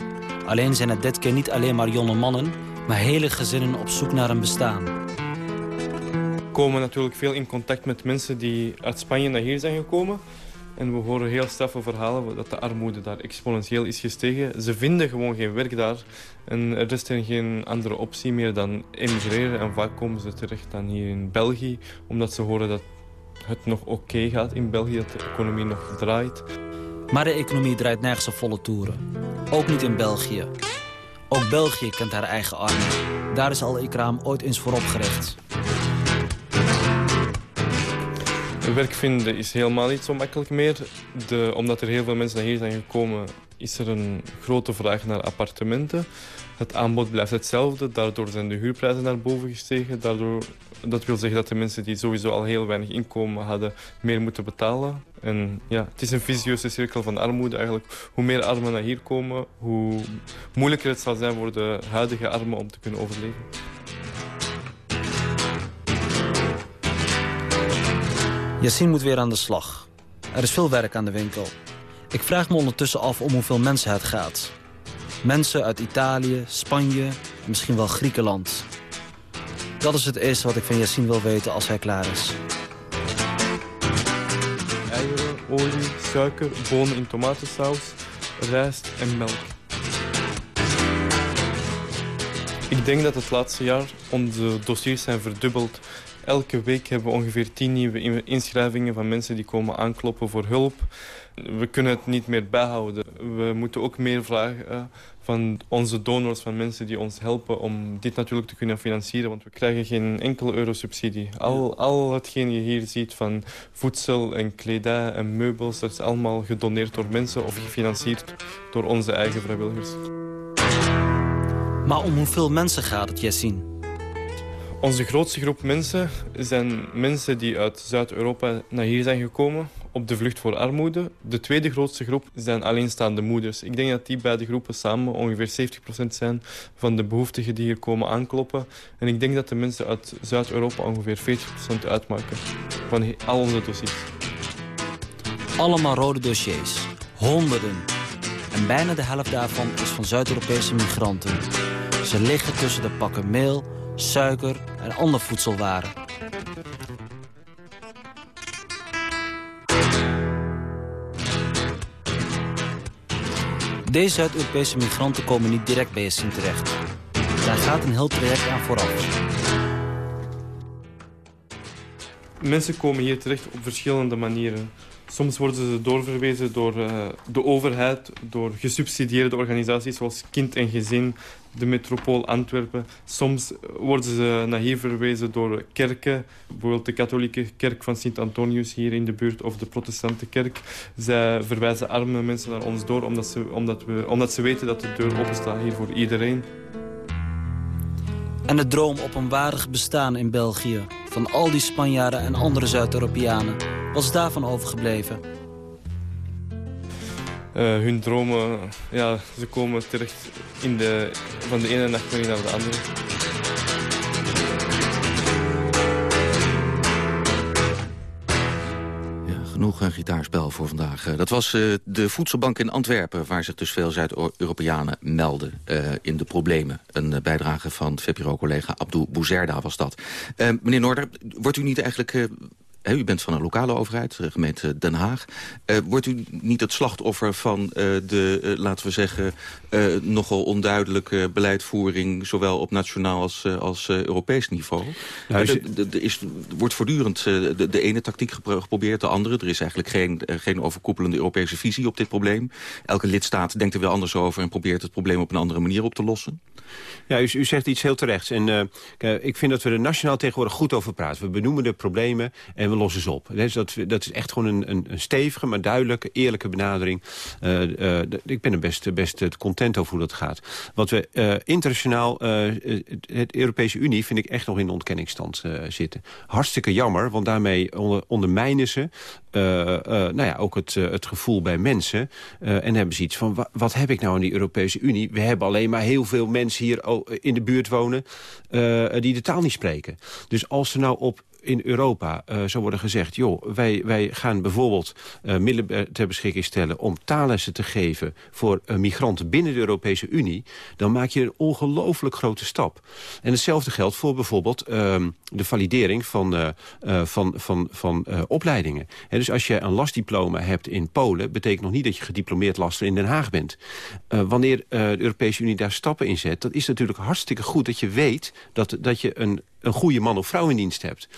Alleen zijn het dit keer niet alleen maar jonge mannen... maar hele gezinnen op zoek naar een bestaan. Komen natuurlijk veel in contact met mensen die uit Spanje naar hier zijn gekomen. En we horen heel straffe verhalen dat de armoede daar exponentieel is gestegen. Ze vinden gewoon geen werk daar. En er is geen andere optie meer dan emigreren. En vaak komen ze terecht dan hier in België. Omdat ze horen dat het nog oké gaat in België, dat de economie nog draait. Maar de economie draait nergens op volle toeren. Ook niet in België. Ook België kent haar eigen armen. Daar is al Ikraam ooit eens voor opgericht. Werk vinden is helemaal niet zo makkelijk meer. De, omdat er heel veel mensen naar hier zijn gekomen, is er een grote vraag naar appartementen. Het aanbod blijft hetzelfde, daardoor zijn de huurprijzen naar boven gestegen. Daardoor, dat wil zeggen dat de mensen die sowieso al heel weinig inkomen hadden, meer moeten betalen. En ja, het is een visieuze cirkel van armoede eigenlijk. Hoe meer armen naar hier komen, hoe moeilijker het zal zijn voor de huidige armen om te kunnen overleven. Yassine moet weer aan de slag. Er is veel werk aan de winkel. Ik vraag me ondertussen af om hoeveel mensen het gaat. Mensen uit Italië, Spanje en misschien wel Griekenland. Dat is het eerste wat ik van Yassine wil weten als hij klaar is. Eieren, olie, suiker, bonen in tomatensaus, rijst en melk. Ik denk dat het laatste jaar onze dossiers zijn verdubbeld. Elke week hebben we ongeveer tien nieuwe inschrijvingen van mensen die komen aankloppen voor hulp. We kunnen het niet meer bijhouden. We moeten ook meer vragen van onze donors, van mensen die ons helpen om dit natuurlijk te kunnen financieren. Want we krijgen geen enkele euro subsidie. Al, al hetgeen je hier ziet van voedsel en kledij en meubels, dat is allemaal gedoneerd door mensen of gefinancierd door onze eigen vrijwilligers. Maar om hoeveel mensen gaat het, Yassine? Onze grootste groep mensen zijn mensen die uit Zuid-Europa naar hier zijn gekomen op de vlucht voor armoede. De tweede grootste groep zijn alleenstaande moeders. Ik denk dat die beide groepen samen ongeveer 70% zijn van de behoeftigen die hier komen aankloppen. En ik denk dat de mensen uit Zuid-Europa ongeveer 40% uitmaken van al onze dossiers. Allemaal rode dossiers. Honderden. En bijna de helft daarvan is van Zuid-Europese migranten. Ze liggen tussen de pakken meel, suiker en andere voedselwaren. Deze Zuid-Europese migranten komen niet direct bij Yassine terecht. Daar gaat een heel traject aan vooraf. Mensen komen hier terecht op verschillende manieren. Soms worden ze doorverwezen door uh, de overheid, door gesubsidieerde organisaties zoals Kind en Gezin, de metropool Antwerpen. Soms worden ze naar hier verwezen door kerken, bijvoorbeeld de katholieke kerk van Sint-Antonius hier in de buurt of de protestante kerk. Zij verwijzen arme mensen naar ons door omdat ze, omdat we, omdat ze weten dat de deur open staat hier voor iedereen. En de droom op een waardig bestaan in België van al die Spanjaarden en andere Zuid-Europeanen was daarvan overgebleven. Uh, hun dromen, ja, ze komen terecht in de, van de ene nachtmerrie naar de andere. Genoeg een gitaarspel voor vandaag. Uh, dat was uh, de voedselbank in Antwerpen... waar zich dus veel Zuid-Europeanen melden uh, in de problemen. Een bijdrage van VPRO-collega Abdou Bouzerda was dat. meneer Noorder, wordt u niet eigenlijk u bent van een lokale overheid, de gemeente Den Haag. wordt u niet het slachtoffer van de, laten we zeggen... nogal onduidelijke beleidvoering... zowel op nationaal als, als Europees niveau? Nou, er is, wordt voortdurend de, de, ene tactiek geprobeerd, de andere. Er is eigenlijk geen, geen overkoepelende Europese visie op dit probleem. Elke lidstaat denkt er wel anders over... en probeert het probleem op een andere manier op te lossen. Ja, u, u zegt iets heel terechts. En ik vind dat we er nationaal tegenwoordig goed over praten. We benoemen de problemen en we ze op. Dus dat, dat is echt gewoon een, een, een stevige, maar duidelijke, eerlijke benadering. Uh, uh, ik ben er best, best content over hoe dat gaat. Wat we internationaal, het Europese Unie vind ik echt nog in de ontkenningsstand zitten. Hartstikke jammer, want daarmee onder, ondermijnen ze nou ja, ook het, het gevoel bij mensen. en hebben ze iets van, wat, heb ik nou in die Europese Unie? We hebben alleen maar heel veel mensen hier in de buurt wonen... Uh, die de taal niet spreken. Dus als ze nou op in Europa uh, zou worden gezegd... joh, wij, wij gaan bijvoorbeeld uh, middelen ter beschikking stellen... om taallessen te geven voor migranten binnen de Europese Unie... dan maak je een ongelooflijk grote stap. En hetzelfde geldt voor bijvoorbeeld ehm, de validering van, van, van, van opleidingen. dus als je een lastdiploma hebt in Polen... betekent nog niet dat je gediplomeerd laster in Den Haag bent. wanneer de Europese Unie daar stappen in zet... dan is natuurlijk hartstikke goed dat je weet... dat, dat je een een goede man of vrouw in dienst hebt.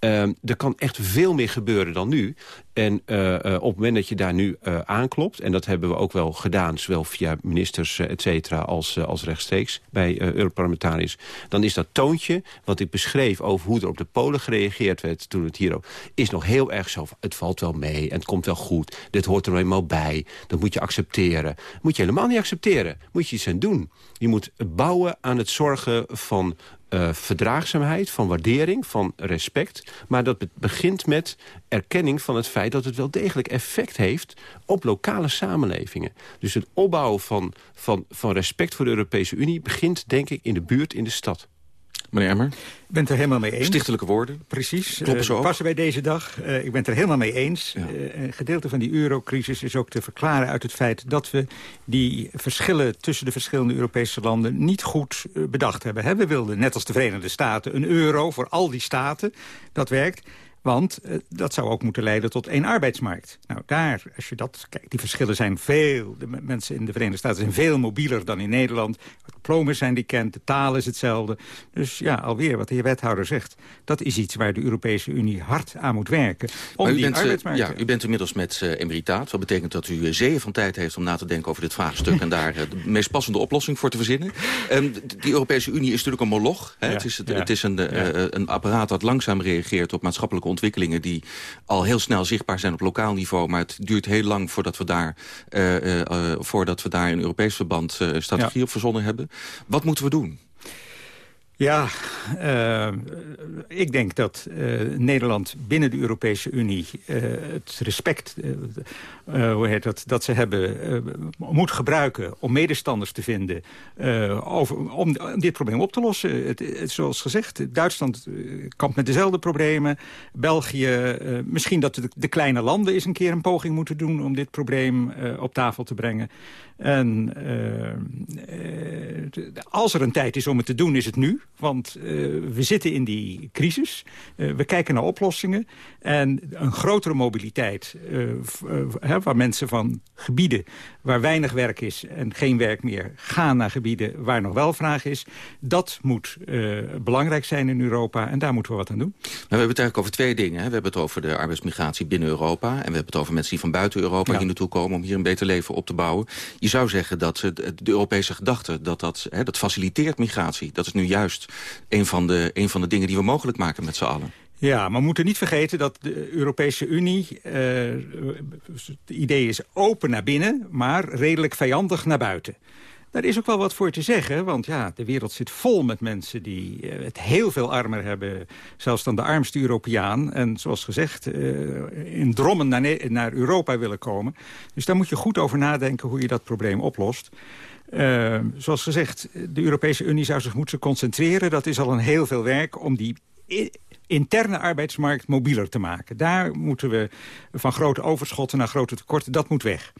Uh, er kan echt veel meer gebeuren dan nu. En uh, uh, op het moment dat je daar nu uh, aanklopt... en dat hebben we ook wel gedaan, zowel via ministers, et cetera... als, als rechtstreeks bij Europarlementariërs... dan is dat toontje wat ik beschreef over hoe er op de Polen gereageerd werd... toen het hier is nog heel erg zo het valt wel mee en het komt wel goed. Dit hoort er nou eenmaal bij. Dat moet je accepteren. moet je helemaal niet accepteren. Moet je iets aan doen. Je moet bouwen aan het zorgen van uh, verdraagzaamheid, van waardering, van respect. Maar dat begint met erkenning van het feit dat het wel degelijk effect heeft op lokale samenlevingen. Dus het opbouwen van, van, van respect voor de Europese Unie begint denk ik in de buurt, in de stad. Meneer Emmer? Ik ben het er helemaal mee eens. Stichtelijke woorden? Precies. Kloppen ze uh, Passen bij deze dag. Uh, ik ben het er helemaal mee eens. Ja. Uh, een gedeelte van die eurocrisis is ook te verklaren uit het feit... dat we die verschillen tussen de verschillende Europese landen... niet goed bedacht hebben. He, we wilden, net als de Verenigde Staten, een euro voor al die staten. Dat werkt. Want uh, dat zou ook moeten leiden tot één arbeidsmarkt. Nou, daar, als je dat... Kijk, die verschillen zijn veel... De mensen in de Verenigde Staten zijn veel mobieler dan in Nederland. Diplomas zijn die kent, de taal is hetzelfde. Dus ja, alweer wat de heer wethouder zegt. Dat is iets waar de Europese Unie hard aan moet werken. Om u die bent, arbeidsmarkt... Ja, u bent inmiddels met uh, emeritaat. Wat betekent dat u zeeën van tijd heeft om na te denken over dit vraagstuk... en daar uh, de meest passende oplossing voor te verzinnen. Um, die Europese Unie is natuurlijk een moloch. Hè? Ja, het is, het, ja. het is een, ja. een apparaat dat langzaam reageert op maatschappelijke ontwikkelingen die al heel snel zichtbaar zijn op lokaal niveau. Maar het duurt heel lang voordat we daar, voordat we daar in Europees verband strategie op verzonnen hebben. Wat moeten we doen? Ja, uh, ik denk dat uh, Nederland binnen de Europese Unie uh, het respect hoe heet dat, dat ze hebben moet gebruiken om medestanders te vinden over, om dit probleem op te lossen. Het, zoals gezegd, Duitsland kampt met dezelfde problemen. België, misschien dat de, de, kleine landen eens een keer een poging moeten doen om dit probleem op tafel te brengen. En als er een tijd is om het te doen, is het nu. Want uh, we zitten in die crisis. Uh, we kijken naar oplossingen. En een grotere mobiliteit, uh, waar mensen van gebieden waar weinig werk is en geen werk meer... gaan naar gebieden waar nog wel vraag is. Dat moet belangrijk zijn in Europa en daar moeten we wat aan doen. Maar we hebben het eigenlijk over twee dingen. Hè? We hebben het over de arbeidsmigratie binnen Europa... en we hebben het over mensen die van buiten Europa ja. hier naartoe komen... om hier een beter leven op te bouwen. Je zou zeggen dat de, de Europese gedachte, dat, dat, hè, dat faciliteert migratie... dat is nu juist een van de, een van de dingen die we mogelijk maken met z'n allen. Ja, maar we moeten niet vergeten dat de Europese Unie... Uh, het idee is open naar binnen, maar redelijk vijandig naar buiten. Daar is ook wel wat voor te zeggen, want ja, de wereld zit vol met mensen... die uh, het heel veel armer hebben, zelfs dan de armste Europeaan. En zoals gezegd, uh, in drommen naar, naar Europa willen komen. Dus daar moet je goed over nadenken hoe je dat probleem oplost. Uh, zoals gezegd, de Europese Unie zou zich moeten concentreren. Dat is al een heel veel werk om die interne arbeidsmarkt mobieler te maken. Daar moeten we van grote overschotten naar grote tekorten, dat moet weg.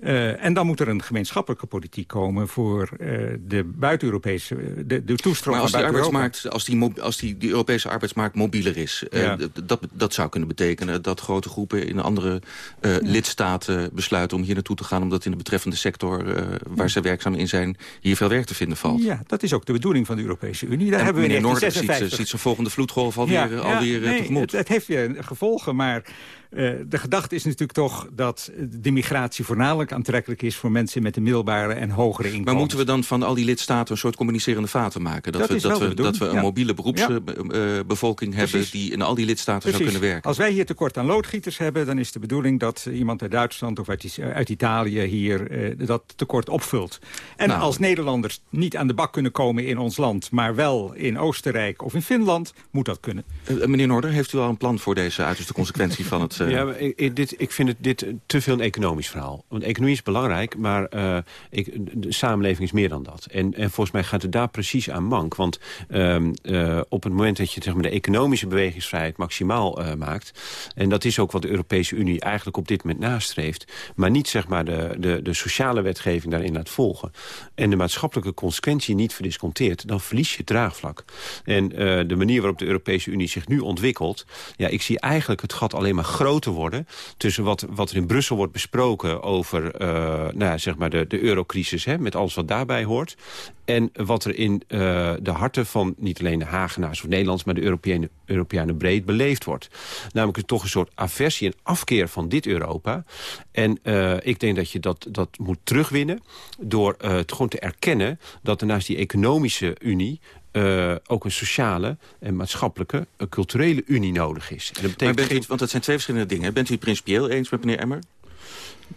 Uh, en dan moet er een gemeenschappelijke politiek komen voor uh, de buiten-Europese, de, de toestroom maar als van die arbeidsmarkt, als die, als die, die Europese arbeidsmarkt mobieler is, uh, Ja. dat, dat zou kunnen betekenen dat grote groepen in andere uh, lidstaten besluiten om hier naartoe te gaan, omdat in de betreffende sector uh, waar ze werkzaam in zijn, hier veel werk te vinden valt. Ja, dat is ook de bedoeling van de Europese Unie. Daar en hebben we in meneer Noorden 1956... ziet, ziet zijn volgende vloedgolf alweer, Ja, alweer ja, nee, tegemoet. Het, het heeft weer gevolgen, maar uh, de gedachte is natuurlijk toch dat de migratie voornamelijk aantrekkelijk is voor mensen met een middelbare en hogere inkomen. Maar moeten we dan van al die lidstaten een soort communicerende vaten maken? Dat, Dat we, dat, we, dat we een ja. mobiele beroepsbevolking hebben Precies. die in al die lidstaten zou kunnen werken? Als wij hier tekort aan loodgieters hebben... dan is de bedoeling dat iemand uit Duitsland of uit, uit Italië hier uh, dat tekort opvult. En Nou. als Nederlanders niet aan de bak kunnen komen in ons land... maar wel in Oostenrijk of in Finland, moet dat kunnen. Uh, meneer Noorder, heeft u al een plan voor deze uiterste consequentie van het... Uh... Ja, ik, dit, ik vind het dit te veel een economisch verhaal. Want economie is belangrijk, maar uh, ik, de samenleving is meer dan dat. En, en volgens mij gaat het daar precies aan mank. Want uh, op het moment dat je zeg maar, de economische bewegingsvrijheid maximaal maakt... en dat is ook wat de Europese Unie eigenlijk op dit moment nastreeft... maar niet zeg maar, de, de, de sociale wetgeving daarin laat volgen... en de maatschappelijke consequentie niet verdisconteert... dan verlies je draagvlak. En de manier waarop de Europese Unie zich nu ontwikkelt... ja, ik zie eigenlijk het gat alleen maar groter worden... tussen wat, wat er in Brussel wordt besproken over uh, nou ja, zeg maar de, de eurocrisis... Hè, met alles wat daarbij hoort... en wat er in uh, de harten van niet alleen de Hagenaars of Nederlands... maar de Europeanen, Europeanen breed beleefd wordt. Namelijk toch een soort aversie en afkeer van dit Europa. En uh, ik denk dat je dat, dat moet terugwinnen... door het gewoon te erkennen dat er naast die economische unie... Uh, ook een sociale en maatschappelijke, culturele unie nodig is. En dat betekent maar bent u, want dat zijn twee verschillende dingen. Bent u het principieel eens met meneer Emmer?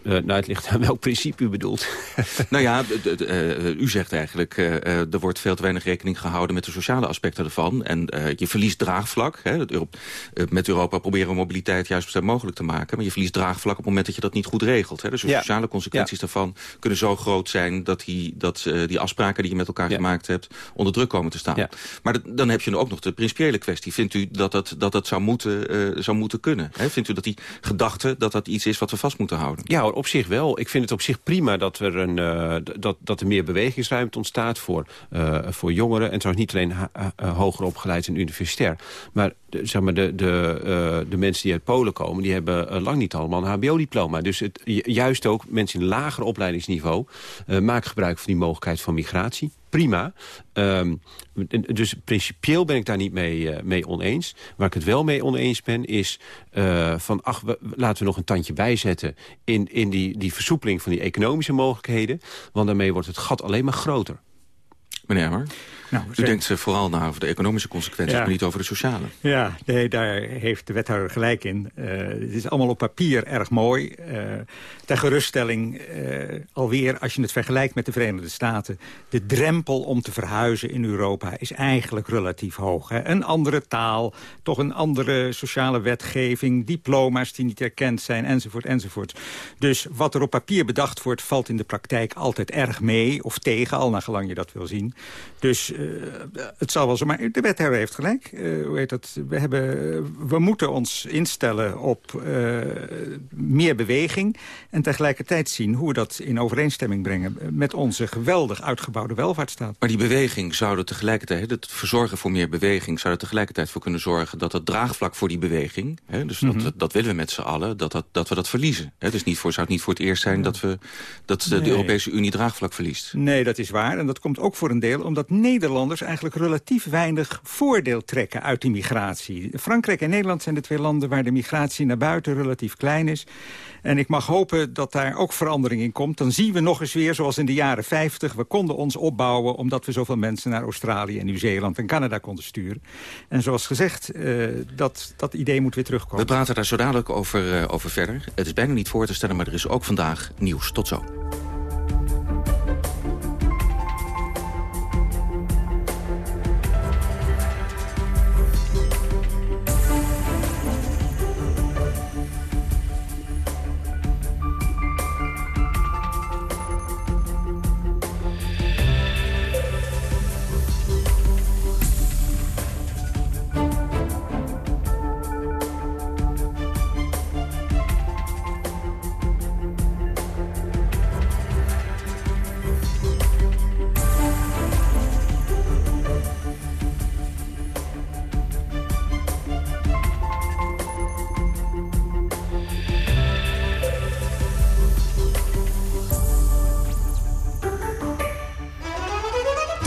Uh, nou, het ligt aan welk principe u bedoelt. nou ja, uh, u zegt eigenlijk... Uh, er wordt veel te weinig rekening gehouden met de sociale aspecten ervan. En je verliest draagvlak. Hè. met Europa proberen we mobiliteit juist zo mogelijk te maken. Maar je verliest draagvlak op het moment dat je dat niet goed regelt. Hè. Dus de ja. sociale consequenties ja. daarvan kunnen zo groot zijn... dat die, dat, die afspraken die je met elkaar ja. gemaakt hebt onder druk komen te staan. Maar dat, dan heb je ook nog de principiële kwestie. Vindt u dat dat, dat, dat zou, moeten, zou moeten kunnen? Hè? Vindt u dat die gedachte dat dat iets is wat we vast moeten houden? Ja, op zich wel. Ik vind het op zich prima dat er, een, uh, dat, dat er meer bewegingsruimte ontstaat voor, uh, voor jongeren. En trouwens niet alleen uh, hoger opgeleid en universitair. Maar, de, zeg maar de, de, de mensen die uit Polen komen... die hebben lang niet allemaal een hbo-diploma. Dus het, juist ook mensen in een lager opleidingsniveau... maken gebruik van die mogelijkheid van migratie prima. Um, dus principieel ben ik daar niet mee, uh, mee oneens. Waar ik het wel mee oneens ben is uh, van... ach, laten we nog een tandje bijzetten in, in die, die versoepeling van die economische mogelijkheden. Want daarmee wordt het gat alleen maar groter. Meneer Emmer? Nou, U denkt vooral na over de economische consequenties, ja. maar niet over de sociale. Ja, nee, daar heeft de wethouder gelijk in. Uh, het is allemaal op papier erg mooi. Uh, ter geruststelling, uh, alweer, als je het vergelijkt met de Verenigde Staten... de drempel om te verhuizen in Europa is eigenlijk relatief hoog. Hè? Een andere taal, toch een andere sociale wetgeving... diploma's die niet erkend zijn, enzovoort, enzovoort. Dus wat er op papier bedacht wordt, valt in de praktijk altijd erg mee... of tegen, al naar gelang je dat wil zien. Dus het zal wel zo, maar de wethouder heeft gelijk. Uh, hoe heet dat? We, hebben, we moeten ons instellen op uh, meer beweging... en tegelijkertijd zien hoe we dat in overeenstemming brengen... met onze geweldig uitgebouwde welvaartsstaat. Maar die beweging zou er tegelijkertijd... het verzorgen voor meer beweging... zou er tegelijkertijd voor kunnen zorgen dat het draagvlak voor die beweging... Hè, dus mm -hmm. dat, dat willen we met z'n allen, dat, dat, dat we dat verliezen. Hè, dus niet voor, zou het niet voor het eerst zijn dat, we, dat de, nee. de Europese Unie draagvlak verliest. Nee, dat is waar. En dat komt ook voor een deel omdat Nederlanders eigenlijk relatief weinig voordeel trekken uit die migratie. Frankrijk en Nederland zijn de twee landen waar de migratie naar buiten relatief klein is. En ik mag hopen dat daar ook verandering in komt. Dan zien we nog eens weer, zoals in de jaren 50... we konden ons opbouwen omdat we zoveel mensen naar Australië en Nieuw-Zeeland en Canada konden sturen. En zoals gezegd, uh, dat, dat idee moet weer terugkomen. We praten daar zo dadelijk over, uh, over verder. Het is bijna niet voor te stellen, maar er is ook vandaag nieuws. Tot zo.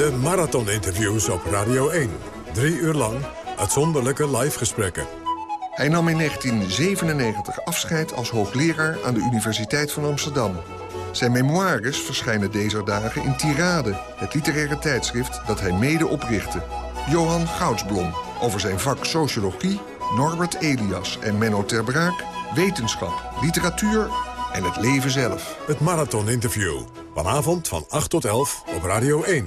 De marathoninterviews op Radio 1. Drie uur lang uitzonderlijke live gesprekken. Hij nam in 1997 afscheid als hoogleraar aan de Universiteit van Amsterdam. Zijn memoires verschijnen deze dagen in Tirade, het literaire tijdschrift dat hij mede oprichtte. Johan Goudsblom over zijn vak sociologie, Norbert Elias en Menno ter Braak, wetenschap, literatuur en het leven zelf. Het marathoninterview. Vanavond van 8 tot 11 op Radio 1.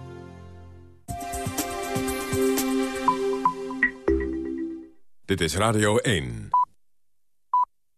Dit is Radio 1.